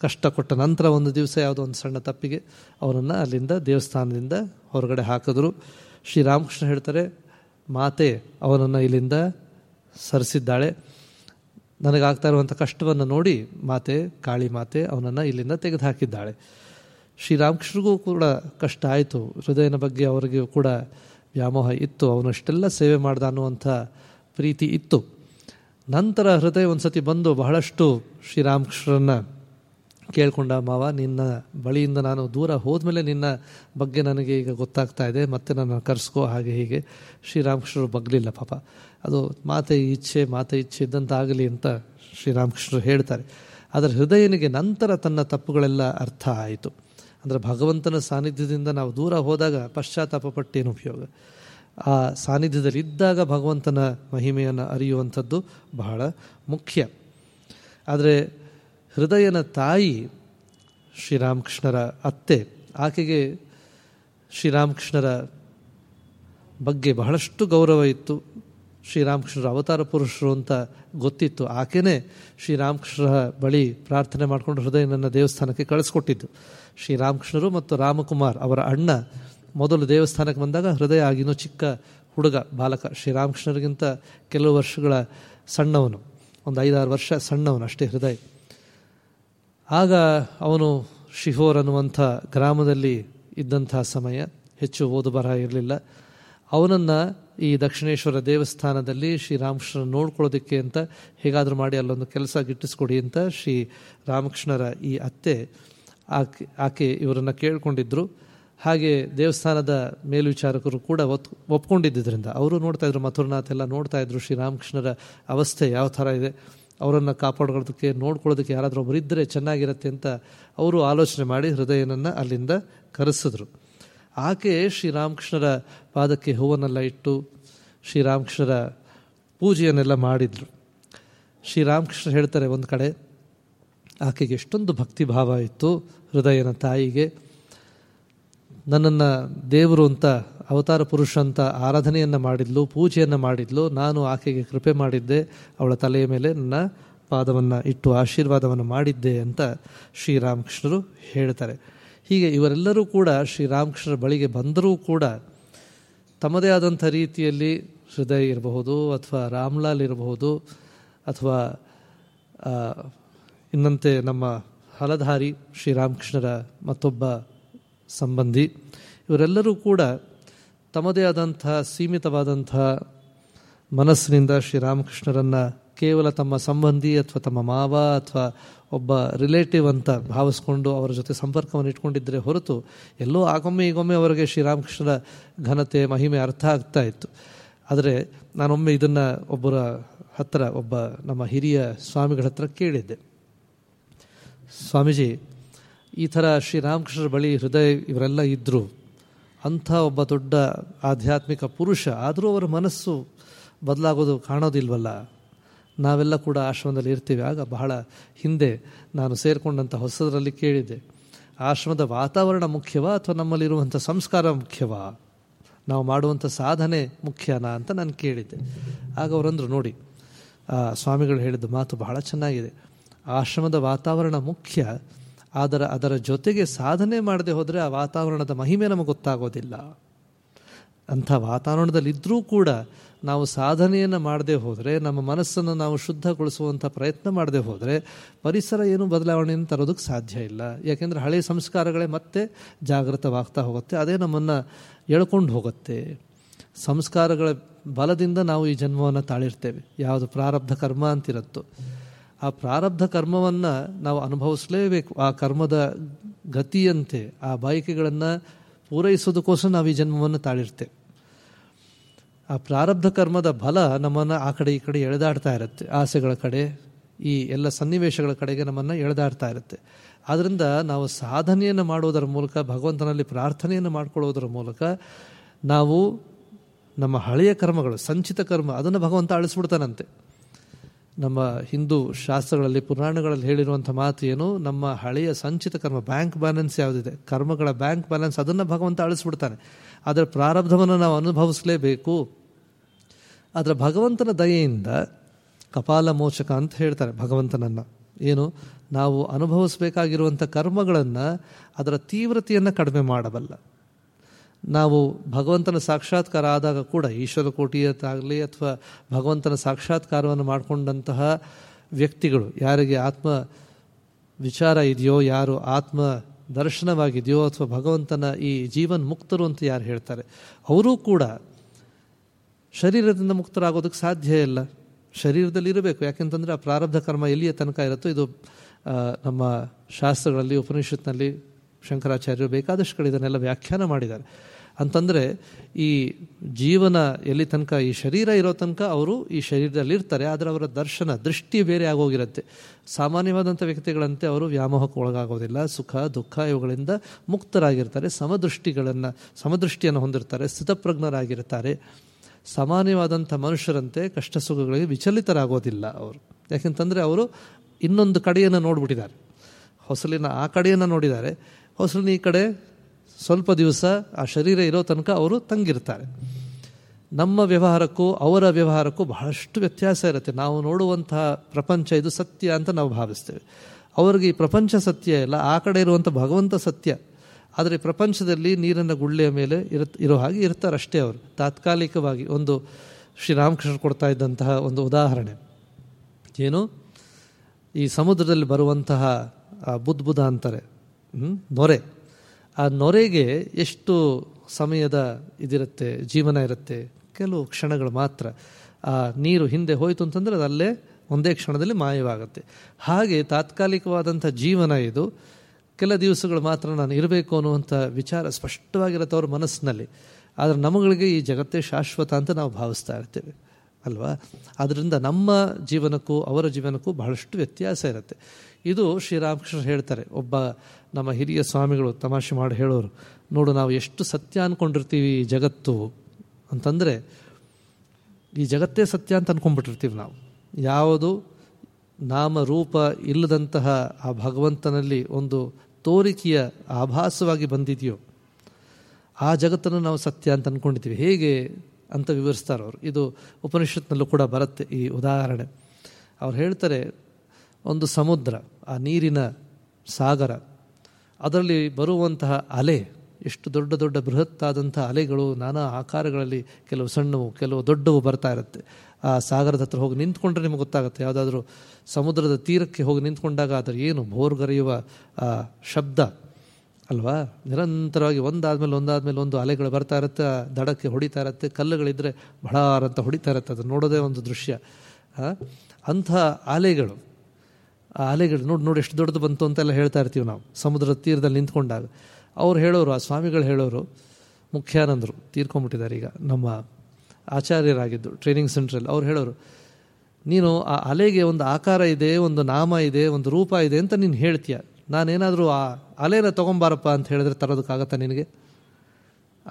ಕಷ್ಟ ಕೊಟ್ಟ ನಂತರ ಒಂದು ದಿವಸ ಯಾವುದೋ ಒಂದು ಸಣ್ಣ ತಪ್ಪಿಗೆ ಅವರನ್ನು ಅಲ್ಲಿಂದ ದೇವಸ್ಥಾನದಿಂದ ಹೊರಗಡೆ ಹಾಕಿದ್ರು. ಶ್ರೀರಾಮಕೃಷ್ಣ ಹೇಳ್ತಾರೆ, ಮಾತೆ ಅವನನ್ನು ಇಲ್ಲಿಂದ ಸರಿಸಿದ್ದಾಳೆ. ನನಗಾಗ್ತಾ ಇರುವಂಥ ಕಷ್ಟವನ್ನು ನೋಡಿ ಮಾತೆ, ಕಾಳಿ ಮಾತೆ ಅವನನ್ನು ಇಲ್ಲಿಂದ ತೆಗೆದು ಹಾಕಿದ್ದಾಳೆ ಶ್ರೀರಾಮಕೃಷ್ಣರಿಗೂ ಕೂಡ ಕಷ್ಟ ಆಯಿತು. ಹೃದಯನ ಬಗ್ಗೆ ಅವರಿಗೆ ಕೂಡ ವ್ಯಾಮೋಹ ಇತ್ತು. ಅವನಷ್ಟೆಲ್ಲ ಸೇವೆ ಮಾಡ್ದ ಅನ್ನುವಂಥ ಪ್ರೀತಿ ಇತ್ತು. ನಂತರ ಹೃದಯ ಒಂದು ಸತಿ ಬಂದು ಬಹಳಷ್ಟು ಶ್ರೀರಾಮಕೃಷ್ಣರನ್ನ ಕೇಳಿಕೊಂಡ, ಮಾವ, ನಿನ್ನ ಬಳಿಯಿಂದ ನಾನು ದೂರ ಹೋದ್ಮೇಲೆ ನಿನ್ನ ಬಗ್ಗೆ ನನಗೆ ಈಗ ಗೊತ್ತಾಗ್ತಾ ಇದೆ. ಮತ್ತೆ ನನ್ನ ಕರೆಸ್ಕೋ. ಹಾಗೆ ಹೀಗೆ ಶ್ರೀರಾಮಕೃಷ್ಣರು ಬಗ್ಲಿಲ್ಲ ಪಾಪ. ಅದು ಮಾತೆ ಇಚ್ಛೆ ಮಾತೆ ಇಚ್ಛೆ ಇದ್ದಂತಾಗಲಿ ಅಂತ ಶ್ರೀರಾಮಕೃಷ್ಣರು ಹೇಳ್ತಾರೆ. ಆದರೆ ಹೃದಯನಿಗೆ ನಂತರ ತನ್ನ ತಪ್ಪುಗಳೆಲ್ಲ ಅರ್ಥ ಆಯಿತು. ಅಂದರೆ ಭಗವಂತನ ಸಾನ್ನಿಧ್ಯದಿಂದ ನಾವು ದೂರ ಹೋದಾಗ ಪಶ್ಚಾತ್ತಾಪ ಪಟ್ಟೇನು ಉಪಯೋಗ? ಆ ಸಾನ್ನಿಧ್ಯದಲ್ಲಿ ಇದ್ದಾಗ ಭಗವಂತನ ಮಹಿಮೆಯನ್ನು ಅರಿಯುವಂಥದ್ದು ಬಹಳ ಮುಖ್ಯ. ಆದರೆ ಹೃದಯನ ತಾಯಿ ಶ್ರೀರಾಮಕೃಷ್ಣರ ಅತ್ತೆ, ಆಕೆಗೆ ಶ್ರೀರಾಮಕೃಷ್ಣರ ಬಗ್ಗೆ ಬಹಳಷ್ಟು ಗೌರವ ಇತ್ತು. ಶ್ರೀರಾಮಕೃಷ್ಣರ ಅವತಾರ ಪುರುಷರು ಅಂತ ಗೊತ್ತಿತ್ತು. ಆಕೆನೇ ಶ್ರೀರಾಮಕೃಷ್ಣರ ಬಳಿ ಪ್ರಾರ್ಥನೆ ಮಾಡಿಕೊಂಡು ಹೃದಯನನ್ನು ದೇವಸ್ಥಾನಕ್ಕೆ ಕಳಿಸ್ಕೊಟ್ಟಿದ್ದು. ಶ್ರೀರಾಮಕೃಷ್ಣರು ಮತ್ತು ರಾಮಕುಮಾರ್ ಅವರ ಅಣ್ಣ ಮೊದಲು ದೇವಸ್ಥಾನಕ್ಕೆ ಬಂದಾಗ ಹೃದಯ ಆಗಿನೂ ಚಿಕ್ಕ ಹುಡುಗ, ಬಾಲಕ ಶ್ರೀರಾಮಕೃಷ್ಣರಿಗಿಂತ ಕೆಲವು ವರ್ಷಗಳ ಸಣ್ಣವನು. ಒಂದು ಐದಾರು ವರ್ಷ ಸಣ್ಣವನು ಅಷ್ಟೇ ಹೃದಯ. ಆಗ ಅವನು ಶಿಹೋರ್ ಅನ್ನುವಂಥ ಗ್ರಾಮದಲ್ಲಿ ಇದ್ದಂಥ ಸಮಯ, ಹೆಚ್ಚು ಓದು ಬರಹ ಇರಲಿಲ್ಲ. ಅವನನ್ನು ಈ ದಕ್ಷಿಣೇಶ್ವರ ದೇವಸ್ಥಾನದಲ್ಲಿ ಶ್ರೀರಾಮಕೃಷ್ಣ ನೋಡ್ಕೊಳ್ಳೋದಕ್ಕೆ ಅಂತ ಹೇಗಾದರೂ ಮಾಡಿ ಅಲ್ಲೊಂದು ಕೆಲಸ ಗಿಟ್ಟಿಸ್ಕೊಡಿ ಅಂತ ಶ್ರೀ ರಾಮಕೃಷ್ಣರ ಈ ಅತ್ತೆ ಆಕೆ ಆಕೆ ಇವರನ್ನು ಕೇಳ್ಕೊಂಡಿದ್ರು. ಹಾಗೆ ದೇವಸ್ಥಾನದ ಮೇಲ್ವಿಚಾರಕರು ಕೂಡ ಒತ್ ಒಪ್ಕೊಂಡಿದ್ದರಿಂದ ಅವರು ನೋಡ್ತಾ ಇದ್ರು, ಮಥುರನಾಥ್ ಎಲ್ಲ ನೋಡ್ತಾ ಇದ್ರು ಶ್ರೀರಾಮಕೃಷ್ಣರ ಅವಸ್ಥೆ ಯಾವ ಥರ ಇದೆ, ಅವರನ್ನು ಕಾಪಾಡ್ಕೊಳ್ಳೋದಕ್ಕೆ, ನೋಡ್ಕೊಳ್ಳೋದಕ್ಕೆ ಯಾರಾದರೂ ಒಬ್ಬರು ಇದ್ದರೆ ಚೆನ್ನಾಗಿರುತ್ತೆ ಅಂತ ಅವರು ಆಲೋಚನೆ ಮಾಡಿ ಹೃದಯನನ್ನು ಅಲ್ಲಿಂದ ಕರೆಸಿದ್ರು. ಆಕೆ ಶ್ರೀರಾಮಕೃಷ್ಣರ ಪಾದಕ್ಕೆ ಹೂವನ್ನೆಲ್ಲ ಇಟ್ಟು ಶ್ರೀರಾಮಕೃಷ್ಣರ ಪೂಜೆಯನ್ನೆಲ್ಲ ಮಾಡಿದರು. ಶ್ರೀರಾಮಕೃಷ್ಣ ಹೇಳ್ತಾರೆ ಒಂದು ಕಡೆ, ಆಕೆಗೆ ಎಷ್ಟೊಂದು ಭಕ್ತಿ ಭಾವ ಇತ್ತು ಹೃದಯನ ತಾಯಿಗೆ. ನನ್ನನ್ನು ದೇವರು ಅಂತ, ಅವತಾರ ಪುರುಷ ಅಂತ ಆರಾಧನೆಯನ್ನು ಮಾಡಿದ್ಲು, ಪೂಜೆಯನ್ನು ಮಾಡಿದ್ಲು. ನಾನು ಆಕೆಗೆ ಕೃಪೆ ಮಾಡಿದ್ದೆ. ಅವಳ ತಲೆಯ ಮೇಲೆ ನನ್ನ ಪಾದವನ್ನು ಇಟ್ಟು ಆಶೀರ್ವಾದವನ್ನು ಮಾಡಿದ್ದೆ ಅಂತ ಶ್ರೀರಾಮಕೃಷ್ಣರು ಹೇಳ್ತಾರೆ. ಹೀಗೆ ಇವರೆಲ್ಲರೂ ಕೂಡ ಶ್ರೀರಾಮಕೃಷ್ಣರ ಬಳಿಗೆ ಬಂದರೂ ಕೂಡ ತಮ್ಮದೇ ಆದಂಥ ರೀತಿಯಲ್ಲಿ ಹೃದಯ ಇರಬಹುದು ಅಥವಾ ರಾಮ್ಲಾಲ್ ಇರಬಹುದು ಅಥವಾ ಇನ್ನಂತೆ ನಮ್ಮ ಹಲಧಾರಿ ಶ್ರೀರಾಮಕೃಷ್ಣರ ಮತ್ತೊಬ್ಬ ಸಂಬಂಧಿ, ಇವರೆಲ್ಲರೂ ಕೂಡ ತಮ್ಮದೇ ಆದಂಥ ಸೀಮಿತವಾದಂಥ ಮನಸ್ಸಿನಿಂದ ಶ್ರೀರಾಮಕೃಷ್ಣರನ್ನು ಕೇವಲ ತಮ್ಮ ಸಂಬಂಧಿ ಅಥವಾ ತಮ್ಮ ಮಾವ ಅಥವಾ ಒಬ್ಬ ರಿಲೇಟಿವ್ ಅಂತ ಭಾವಿಸ್ಕೊಂಡು ಅವರ ಜೊತೆ ಸಂಪರ್ಕವನ್ನು ಇಟ್ಕೊಂಡಿದ್ದರೆ ಹೊರತು ಎಲ್ಲೋ ಆಗೊಮ್ಮೆ ಈಗೊಮ್ಮೆ ಅವರಿಗೆ ಶ್ರೀರಾಮಕೃಷ್ಣರ ಘನತೆ, ಮಹಿಮೆ ಅರ್ಥ ಆಗ್ತಾ ಇತ್ತು. ಆದರೆ ನಾನೊಮ್ಮೆ ಇದನ್ನು ಒಬ್ಬರ ಹತ್ತಿರ ಒಬ್ಬ ನಮ್ಮ ಹಿರಿಯ ಸ್ವಾಮಿಗಳ ಹತ್ರ ಕೇಳಿದ್ದೆ. ಸ್ವಾಮೀಜಿ, ಈ ಥರ ಶ್ರೀರಾಮಕೃಷ್ಣರ ಬಳಿ ಹೃದಯ ಇವರೆಲ್ಲ ಇದ್ದರು ಅಂಥ ಒಬ್ಬ ದೊಡ್ಡ ಆಧ್ಯಾತ್ಮಿಕ ಪುರುಷ, ಆದರೂ ಅವರ ಮನಸ್ಸು ಬದಲಾಗೋದು ಕಾಣೋದಿಲ್ವಲ್ಲ? ನಾವೆಲ್ಲ ಕೂಡ ಆಶ್ರಮದಲ್ಲಿ ಇರ್ತೀವಿ. ಆಗ ಬಹಳ ಹಿಂದೆ ನಾನು ಸೇರಿಕೊಂಡಂಥ ಹೊಸದರಲ್ಲಿ ಕೇಳಿದ್ದೆ. ಆಶ್ರಮದ ವಾತಾವರಣ ಮುಖ್ಯವಾ ಅಥವಾ ನಮ್ಮಲ್ಲಿರುವಂಥ ಸಂಸ್ಕಾರ ಮುಖ್ಯವಾ? ನಾವು ಮಾಡುವಂಥ ಸಾಧನೆ ಮುಖ್ಯನಾ ಅಂತ ನಾನು ಕೇಳಿದ್ದೆ. ಆಗ ಅವರಂದರು ನೋಡಿ ಸ್ವಾಮಿಗಳು ಹೇಳಿದ ಮಾತು ಬಹಳ ಚೆನ್ನಾಗಿದೆ. ಆಶ್ರಮದ ವಾತಾವರಣ ಮುಖ್ಯ, ಆದರೆ ಅದರ ಜೊತೆಗೆ ಸಾಧನೆ ಮಾಡದೆ ಹೋದರೆ ಆ ವಾತಾವರಣದ ಮಹಿಮೆ ನಮಗೆ ಗೊತ್ತಾಗೋದಿಲ್ಲ. ಅಂಥ ವಾತಾವರಣದಲ್ಲಿದ್ದರೂ ಕೂಡ ನಾವು ಸಾಧನೆಯನ್ನು ಮಾಡದೆ ಹೋದರೆ, ನಮ್ಮ ಮನಸ್ಸನ್ನು ನಾವು ಶುದ್ಧಗೊಳಿಸುವಂಥ ಪ್ರಯತ್ನ ಮಾಡದೆ ಹೋದರೆ, ಪರಿಸರ ಏನು ಬದಲಾವಣೆಯನ್ನು ತರೋದಕ್ಕೆ ಸಾಧ್ಯ ಇಲ್ಲ. ಯಾಕೆಂದರೆ ಹಳೆಯ ಸಂಸ್ಕಾರಗಳೇ ಮತ್ತೆ ಜಾಗೃತವಾಗ್ತಾ ಹೋಗುತ್ತೆ, ಅದೇ ನಮ್ಮನ್ನು ಎಳ್ಕೊಂಡು ಹೋಗುತ್ತೆ. ಸಂಸ್ಕಾರಗಳ ಬಲದಿಂದ ನಾವು ಈ ಜನ್ಮವನ್ನು ತಾಳಿರ್ತೇವೆ. ಯಾವುದು ಪ್ರಾರಬ್ಧ ಕರ್ಮ ಅಂತಿರುತ್ತೋ. ಆ ಪ್ರಾರಬ್ಧ ಕರ್ಮವನ್ನು ನಾವು ಅನುಭವಿಸಲೇಬೇಕು. ಆ ಕರ್ಮದ ಗತಿಯಂತೆ, ಆ ಬಯಕೆಗಳನ್ನು ಪೂರೈಸೋದಕ್ಕೋಸ್ಕರ ನಾವು ಈ ಜನ್ಮವನ್ನು ತಾಳಿರ್ತೇವೆ. ಆ ಪ್ರಾರಬ್ಧ ಕರ್ಮದ ಬಲ ನಮ್ಮನ್ನು ಆ ಕಡೆ ಈ ಕಡೆ ಎಳೆದಾಡ್ತಾ ಇರುತ್ತೆ. ಆಸೆಗಳ ಕಡೆ, ಈ ಎಲ್ಲ ಸನ್ನಿವೇಶಗಳ ಕಡೆಗೆ ನಮ್ಮನ್ನು ಎಳೆದಾಡ್ತಾ ಇರುತ್ತೆ. ಆದ್ದರಿಂದ ನಾವು ಸಾಧನೆಯನ್ನು ಮಾಡುವುದರ ಮೂಲಕ, ಭಗವಂತನಲ್ಲಿ ಪ್ರಾರ್ಥನೆಯನ್ನು ಮಾಡಿಕೊಳ್ಳುವುದರ ಮೂಲಕ ನಾವು ನಮ್ಮ ಹಳೆಯ ಕರ್ಮಗಳು, ಸಂಚಿತ ಕರ್ಮ, ಅದನ್ನು ಭಗವಂತ ಅಳಿಸ್ಬಿಡ್ತಾನಂತೆ ನಮ್ಮ ಹಿಂದೂ ಶಾಸ್ತ್ರಗಳಲ್ಲಿ, ಪುರಾಣಗಳಲ್ಲಿ ಹೇಳಿರುವಂಥ ಮಾತು ಏನು? ನಮ್ಮ ಹಳೆಯ ಸಂಚಿತ ಕರ್ಮ, ಬ್ಯಾಂಕ್ ಬ್ಯಾಲೆನ್ಸ್ ಯಾವುದಿದೆ? ಕರ್ಮಗಳ ಬ್ಯಾಂಕ್ ಬ್ಯಾಲೆನ್ಸ್ ಅದನ್ನು ಭಗವಂತ ಅಳಿಸ್ಬಿಡ್ತಾನೆ. ಅದರ ಪ್ರಾರಬ್ಧವನ್ನು ನಾವು ಅನುಭವಿಸಲೇಬೇಕು. ಅದರ ಭಗವಂತನ ದಯೆಯಿಂದ ಕಪಾಲ ಮೋಚಕ ಅಂತ ಹೇಳ್ತಾರೆ ಭಗವಂತನನ್ನು. ಏನು? ನಾವು ಅನುಭವಿಸಬೇಕಾಗಿರುವಂಥ ಕರ್ಮಗಳನ್ನು ಅದರ ತೀವ್ರತೆಯನ್ನು ಕಡಿಮೆ ಮಾಡಬಲ್ಲ. ನಾವು ಭಗವಂತನ ಸಾಕ್ಷಾತ್ಕಾರ ಆದಾಗ ಕೂಡ, ಈಶ್ವರ ಕೋಟಿಯತ್ತಾಗಲಿ ಅಥವಾ ಭಗವಂತನ ಸಾಕ್ಷಾತ್ಕಾರವನ್ನು ಮಾಡಿಕೊಂಡಂತಹ ವ್ಯಕ್ತಿಗಳು, ಯಾರಿಗೆ ಆತ್ಮ ವಿಚಾರ ಇದೆಯೋ, ಯಾರು ಆತ್ಮ ದರ್ಶನವಾಗಿದೆಯೋ ಅಥವಾ ಭಗವಂತನ ಈ ಜೀವನ್ ಮುಕ್ತರು ಅಂತ ಯಾರು ಹೇಳ್ತಾರೆ, ಅವರೂ ಕೂಡ ಶರೀರದಿಂದ ಮುಕ್ತರಾಗೋದಕ್ಕೆ ಸಾಧ್ಯ ಇಲ್ಲ. ಶರೀರದಲ್ಲಿ ಇರಬೇಕು. ಯಾಕೆಂತಂದರೆ ಆ ಪ್ರಾರಬ್ಧ ಕರ್ಮ ಎಲ್ಲಿಯ ತನಕ ಇರುತ್ತೋ, ಇದು ನಮ್ಮ ಶಾಸ್ತ್ರಗಳಲ್ಲಿ, ಉಪನಿಷತ್ನಲ್ಲಿ ಶಂಕರಾಚಾರ್ಯರು ಬೇಕಾದಷ್ಟು ಕಡೆ ಇದನ್ನೆಲ್ಲ ವ್ಯಾಖ್ಯಾನ ಮಾಡಿದ್ದಾರೆ. ಅಂತಂದರೆ ಈ ಜೀವನ ಎಲ್ಲಿ ತನಕ, ಈ ಶರೀರ ಇರೋ ತನಕ ಅವರು ಈ ಶರೀರದಲ್ಲಿ ಇರ್ತಾರೆ, ಆದರೆ ಅವರ ದರ್ಶನ, ದೃಷ್ಟಿ ಬೇರೆ ಆಗೋಗಿರುತ್ತೆ. ಸಾಮಾನ್ಯವಾದಂಥ ವ್ಯಕ್ತಿಗಳಂತೆ ಅವರು ವ್ಯಾಮೋಹಕ್ಕೆ ಒಳಗಾಗೋದಿಲ್ಲ, ಸುಖ, ದುಃಖ ಇವುಗಳಿಂದ ಮುಕ್ತರಾಗಿರ್ತಾರೆ, ಸಮದೃಷ್ಟಿಗಳನ್ನು, ಸಮದೃಷ್ಟಿಯನ್ನು ಹೊಂದಿರ್ತಾರೆ, ಸ್ಥಿತಪ್ರಜ್ಞರಾಗಿರ್ತಾರೆ. ಸಾಮಾನ್ಯವಾದಂಥ ಮನುಷ್ಯರಂತೆ ಕಷ್ಟ ಸುಖಗಳಿಗೆ ವಿಚಲಿತರಾಗೋದಿಲ್ಲ ಅವರು. ಯಾಕೆಂತಂದರೆ ಅವರು ಇನ್ನೊಂದು ಕಡೆಯನ್ನು ನೋಡ್ಬಿಟ್ಟಿದ್ದಾರೆ. ಹೊಸಲಿನ ಆ ಕಡೆಯನ್ನು ನೋಡಿದ್ದಾರೆ. ಹೊಸಲಿನ ಈ ಕಡೆ ಸ್ವಲ್ಪ ದಿವಸ ಆ ಶರೀರ ಇರೋ ತನಕ ಅವರು ತಂಗಿರ್ತಾರೆ. ನಮ್ಮ ವ್ಯವಹಾರಕ್ಕೂ ಅವರ ವ್ಯವಹಾರಕ್ಕೂ ಬಹಳಷ್ಟು ವ್ಯತ್ಯಾಸ ಇರುತ್ತೆ. ನಾವು ನೋಡುವಂತಹ ಪ್ರಪಂಚ ಇದು ಸತ್ಯ ಅಂತ ನಾವು ಭಾವಿಸ್ತೇವೆ. ಅವ್ರಿಗೆ ಈ ಪ್ರಪಂಚ ಸತ್ಯ ಇಲ್ಲ, ಆ ಕಡೆ ಇರುವಂಥ ಭಗವಂತ ಸತ್ಯ. ಆದರೆ ಪ್ರಪಂಚದಲ್ಲಿ ನೀರಿನ ಗುಳ್ಳೆಯ ಮೇಲೆ ಇರ, ಇರೋ ಹಾಗೆ ಇರ್ತಾರಷ್ಟೇ ಅವರು. ತಾತ್ಕಾಲಿಕವಾಗಿ ಒಂದು ಶ್ರೀರಾಮಕೃಷ್ಣ ಕೊಡ್ತಾ ಇದ್ದಂತಹ ಒಂದು ಉದಾಹರಣೆ. ಏನು? ಈ ಸಮುದ್ರದಲ್ಲಿ ಬರುವಂತಹ ಬುದ್ಬುದ ಅಂತಾರೆ. ನೊರೆ. ಆ ನೊರೆಗೆ ಎಷ್ಟು ಸಮಯದ ಇದಿರುತ್ತೆ, ಜೀವನ ಇರುತ್ತೆ, ಕೆಲವು ಕ್ಷಣಗಳು ಮಾತ್ರ. ಆ ನೀರು ಹಿಂದೆ ಹೋಯಿತು ಅಂತಂದರೆ ಅದಲ್ಲೇ ಒಂದೇ ಕ್ಷಣದಲ್ಲಿ ಮಾಯವಾಗುತ್ತೆ. ಹಾಗೆ ತಾತ್ಕಾಲಿಕವಾದಂಥ ಜೀವನ ಇದು. ಕೆಲ ದಿವಸಗಳು ಮಾತ್ರ ನಾನು ಇರಬೇಕು ಅನ್ನುವಂಥ ವಿಚಾರ ಸ್ಪಷ್ಟವಾಗಿರುತ್ತೆ ಅವ್ರ ಮನಸ್ಸಿನಲ್ಲಿ. ಆದರೆ ನಮಗಳಿಗೆ ಈ ಜಗತ್ತೇ ಶಾಶ್ವತ ಅಂತ ನಾವು ಭಾವಿಸ್ತಾ ಇರ್ತೇವೆ. ಅಲ್ವಾ? ಅದರಿಂದ ನಮ್ಮ ಜೀವನಕ್ಕೂ, ಅವರ ಜೀವನಕ್ಕೂ ಬಹಳಷ್ಟು ವ್ಯತ್ಯಾಸ ಇರುತ್ತೆ. ಇದು ಶ್ರೀರಾಮಕೃಷ್ಣ ಹೇಳ್ತಾರೆ. ಒಬ್ಬ ನಮ್ಮ ಹಿರಿಯ ಸ್ವಾಮಿಗಳು ತಮಾಷೆ ಮಾಡಿ ಹೇಳೋರು, ನೋಡು, ನಾವು ಎಷ್ಟು ಸತ್ಯ ಅಂದ್ಕೊಂಡಿರ್ತೀವಿ ಈ ಜಗತ್ತು. ಅಂತಂದರೆ, ಈ ಜಗತ್ತೇ ಸತ್ಯ ಅಂತ ಅಂದ್ಕೊಂಡ್ಬಿಟ್ಟಿರ್ತೀವಿ ನಾವು. ಯಾವುದು ನಾಮ, ರೂಪ ಇಲ್ಲದಂತಹ ಆ ಭಗವಂತನಲ್ಲಿ ಒಂದು ತೋರಿಕೆಯ ಆಭಾಸವಾಗಿ ಬಂದಿದೆಯೋ, ಆ ಜಗತ್ತನ್ನು ನಾವು ಸತ್ಯ ಅಂತ ಅಂದ್ಕೊಂಡಿದ್ದೀವಿ ಹೇಗೆ ಅಂತ ವಿವರಿಸ್ತಾರೆ ಅವರು. ಇದು ಉಪನಿಷತ್ನಲ್ಲೂ ಕೂಡ ಬರುತ್ತೆ ಈ ಉದಾಹರಣೆ. ಅವ್ರು ಹೇಳ್ತಾರೆ, ಒಂದು ಸಮುದ್ರ, ಆ ನೀರಿನ ಸಾಗರ, ಅದರಲ್ಲಿ ಬರುವಂತಹ ಅಲೆ, ಎಷ್ಟು ದೊಡ್ಡ ದೊಡ್ಡ ಬೃಹತ್ತಾದಂಥ ಅಲೆಗಳು, ನಾನಾ ಆಕಾರಗಳಲ್ಲಿ ಕೆಲವು ಸಣ್ಣವು, ಕೆಲವು ದೊಡ್ಡವು ಬರ್ತಾ ಇರುತ್ತೆ. ಆ ಸಾಗರದ ಹತ್ರ ಹೋಗಿ ನಿಂತ್ಕೊಂಡ್ರೆ ನಿಮಗೆ ಗೊತ್ತಾಗುತ್ತೆ. ಯಾವುದಾದ್ರೂ ಸಮುದ್ರದ ತೀರಕ್ಕೆ ಹೋಗಿ ನಿಂತ್ಕೊಂಡಾಗ ಅದರ ಏನು ಭೋರ್ಗರೆಯುವ ಶಬ್ದ ಅಲ್ವಾ? ನಿರಂತರವಾಗಿ ಒಂದಾದಮೇಲೆ ಒಂದಾದಮೇಲೆ ಒಂದು ಅಲೆಗಳು ಬರ್ತಾ ಇರುತ್ತೆ, ದಡಕ್ಕೆ ಹೊಡಿತಾ ಇರುತ್ತೆ ಕಲ್ಲುಗಳಿದ್ದರೆ ಬಹಳ ಅಂತ ಹೊಡಿತಾ ಇರುತ್ತೆ. ಅದು ನೋಡೋದೇ ಒಂದು ದೃಶ್ಯ. ಅಂಥ ಅಲೆಗಳು, ಆ ಅಲೆಗಳು ನೋಡಿ ನೋಡಿ ಎಷ್ಟು ದೊಡ್ಡದು ಬಂತು ಅಂತೆಲ್ಲ ಹೇಳ್ತಾ ಇರ್ತೀವಿ ನಾವು. ಸಮುದ್ರದ ತೀರದಲ್ಲಿ ನಿಂತ್ಕೊಂಡಾಗ. ಅವ್ರು ಹೇಳೋರು, ಆ ಸ್ವಾಮಿಗಳು ಹೇಳೋರು, ಮುಖ್ಯಾನಂದರು ತೀರ್ಕೊಂಬಿಟ್ಟಿದ್ದಾರೆ ಈಗ ನಮ್ಮ ಆಚಾರ್ಯರಾಗಿದ್ದು ಟ್ರೈನಿಂಗ್ ಸೆಂಟ್ರಲ್ಲಿ ಅವ್ರು ಹೇಳೋರು, ನೀನು ಆ ಅಲೆಗೆ ಒಂದು ಆಕಾರ ಇದೆ, ಒಂದು ನಾಮ ಇದೆ, ಒಂದು ರೂಪ ಇದೆ ಅಂತ ನೀನು ಹೇಳ್ತೀಯ. ನಾನೇನಾದರೂ ಆ ಅಲೆನ ತೊಗೊಂಬಾರಪ್ಪ ಅಂತ ಹೇಳಿದ್ರೆ ತರೋದಕ್ಕಾಗತ್ತಾ ನಿನಗೆ?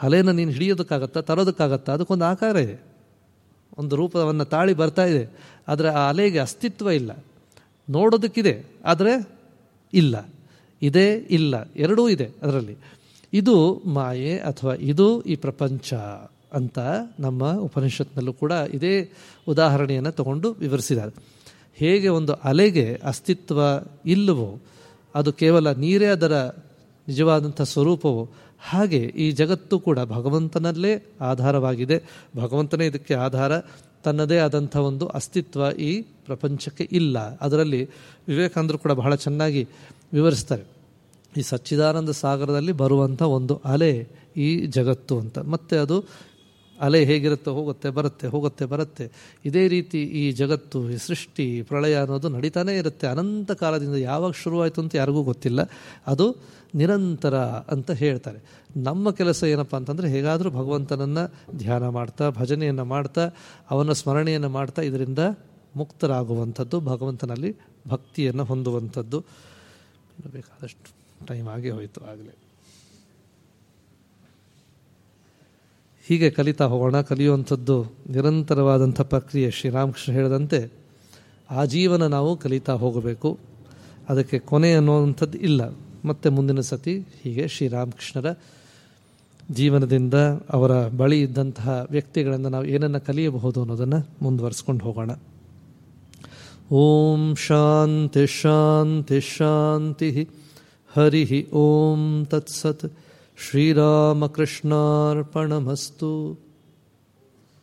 ಅಲೆನ ನೀನು ಹಿಡಿಯೋದಕ್ಕಾಗತ್ತಾ? ತರೋದಕ್ಕಾಗತ್ತಾ? ಅದಕ್ಕೊಂದು ಆಕಾರ ಇದೆ. ಒಂದು ರೂಪವನ್ನು ತಾಳಿ ಬರ್ತಾ ಇದೆ. ಆದರೆ ಆ ಅಲೆಗೆ ಅಸ್ತಿತ್ವ ಇಲ್ಲ. ನೋಡೋದಕ್ಕಿದೆ, ಆದರೆ ಇಲ್ಲ. ಇದೇ, ಇಲ್ಲ. ಎರಡೂ ಇದೆ ಅದರಲ್ಲಿ. ಇದು ಮಾಯೆ ಅಥವಾ ಇದು ಈ ಪ್ರಪಂಚ ಅಂತ ನಮ್ಮ ಉಪನಿಷತ್ನಲ್ಲೂ ಕೂಡ ಇದೇ ಉದಾಹರಣೆಯನ್ನು ತಗೊಂಡು ವಿವರಿಸಿದ್ದಾರೆ. ಹೇಗೆ ಒಂದು ಅಲೆಗೆ ಅಸ್ತಿತ್ವ ಇಲ್ಲವೋ ಅದು ಕೇವಲ ನೀರೇ ಅದರ ನಿಜವಾದಂಥ ಸ್ವರೂಪವು. ಹಾಗೆ ಈ ಜಗತ್ತು ಕೂಡ ಭಗವಂತನಲ್ಲೇ ಆಧಾರವಾಗಿದೆ. ಭಗವಂತನೇ ಇದಕ್ಕೆ ಆಧಾರ. ತನ್ನದೇ ಆದಂಥ ಒಂದು ಅಸ್ತಿತ್ವ ಈ ಪ್ರಪಂಚಕ್ಕೆ ಇಲ್ಲ. ಅದರಲ್ಲಿ ವಿವೇಕಾನಂದರು ಕೂಡ ಬಹಳ ಚೆನ್ನಾಗಿ ವಿವರಿಸ್ತಾರೆ. ಈ ಸಚ್ಚಿದಾನಂದ ಸಾಗರದಲ್ಲಿ ಬರುವಂಥ ಒಂದು ಅಲೆ ಈ ಜಗತ್ತು ಅಂತ. ಮತ್ತು ಅದು ಅಲೆ ಹೇಗಿರುತ್ತೆ, ಹೋಗುತ್ತೆ, ಬರುತ್ತೆ ಹೋಗುತ್ತೆ, ಬರುತ್ತೆ. ಇದೇ ರೀತಿ ಈ ಜಗತ್ತು, ಈ ಸೃಷ್ಟಿ ಪ್ರಳಯ ಅನ್ನೋದು ನಡೀತಾನೇ ಇರುತ್ತೆ. ಅನಂತ ಕಾಲದಿಂದ ಯಾವಾಗ ಶುರುವಾಯಿತು ಅಂತ ಯಾರಿಗೂ ಗೊತ್ತಿಲ್ಲ. ಅದು ನಿರಂತರ ಅಂತ ಹೇಳ್ತಾರೆ. ನಮ್ಮ ಕೆಲಸ ಏನಪ್ಪ ಅಂತಂದರೆ ಹೇಗಾದರೂ ಭಗವಂತನನ್ನು ಧ್ಯಾನ ಮಾಡ್ತಾ, ಭಜನೆಯನ್ನು ಮಾಡ್ತಾ, ಅವನ ಸ್ಮರಣೆಯನ್ನು ಮಾಡ್ತಾ ಇದರಿಂದ ಮುಕ್ತರಾಗುವಂಥದ್ದು, ಭಗವಂತನಲ್ಲಿ ಭಕ್ತಿಯನ್ನು ಹೊಂದುವಂಥದ್ದು. ಬೇಕಾದಷ್ಟು ಟೈಮ್ ಆಗಿ ಹೋಯಿತು, ಆಗಲೇ. ಹೀಗೆ ಕಲಿತಾ ಹೋಗೋಣ. ಕಲಿಯುವಂಥದ್ದು ನಿರಂತರವಾದಂಥ ಪ್ರಕ್ರಿಯೆ. ಶ್ರೀರಾಮಕೃಷ್ಣ ಹೇಳಿದಂತೆ ಜೀವನ ನಾವು ಕಲಿತಾ ಹೋಗಬೇಕು. ಅದಕ್ಕೆ ಕೊನೆ ಅನ್ನುವಂಥದ್ದು ಇಲ್ಲ. ಮತ್ತೆ ಮುಂದಿನ ಸತಿ ಹೀಗೆ ಶ್ರೀರಾಮಕೃಷ್ಣರ ಜೀವನದಿಂದ ಅವರ ಬಳಿ ಇದ್ದಂತಹ ವ್ಯಕ್ತಿಗಳಿಂದ ನಾವು ಏನನ್ನು ಕಲಿಯಬಹುದು ಅನ್ನೋದನ್ನು ಮುಂದುವರಿಸ್ಕೊಂಡು ಹೋಗೋಣ. ಓಂ ಶಾಂತಿ ಶಾಂತಿ ಶಾಂತಿ ಹರಿ ಓಂ ತತ್ಸತ್. श्रीरामकृष्णापणमस्तु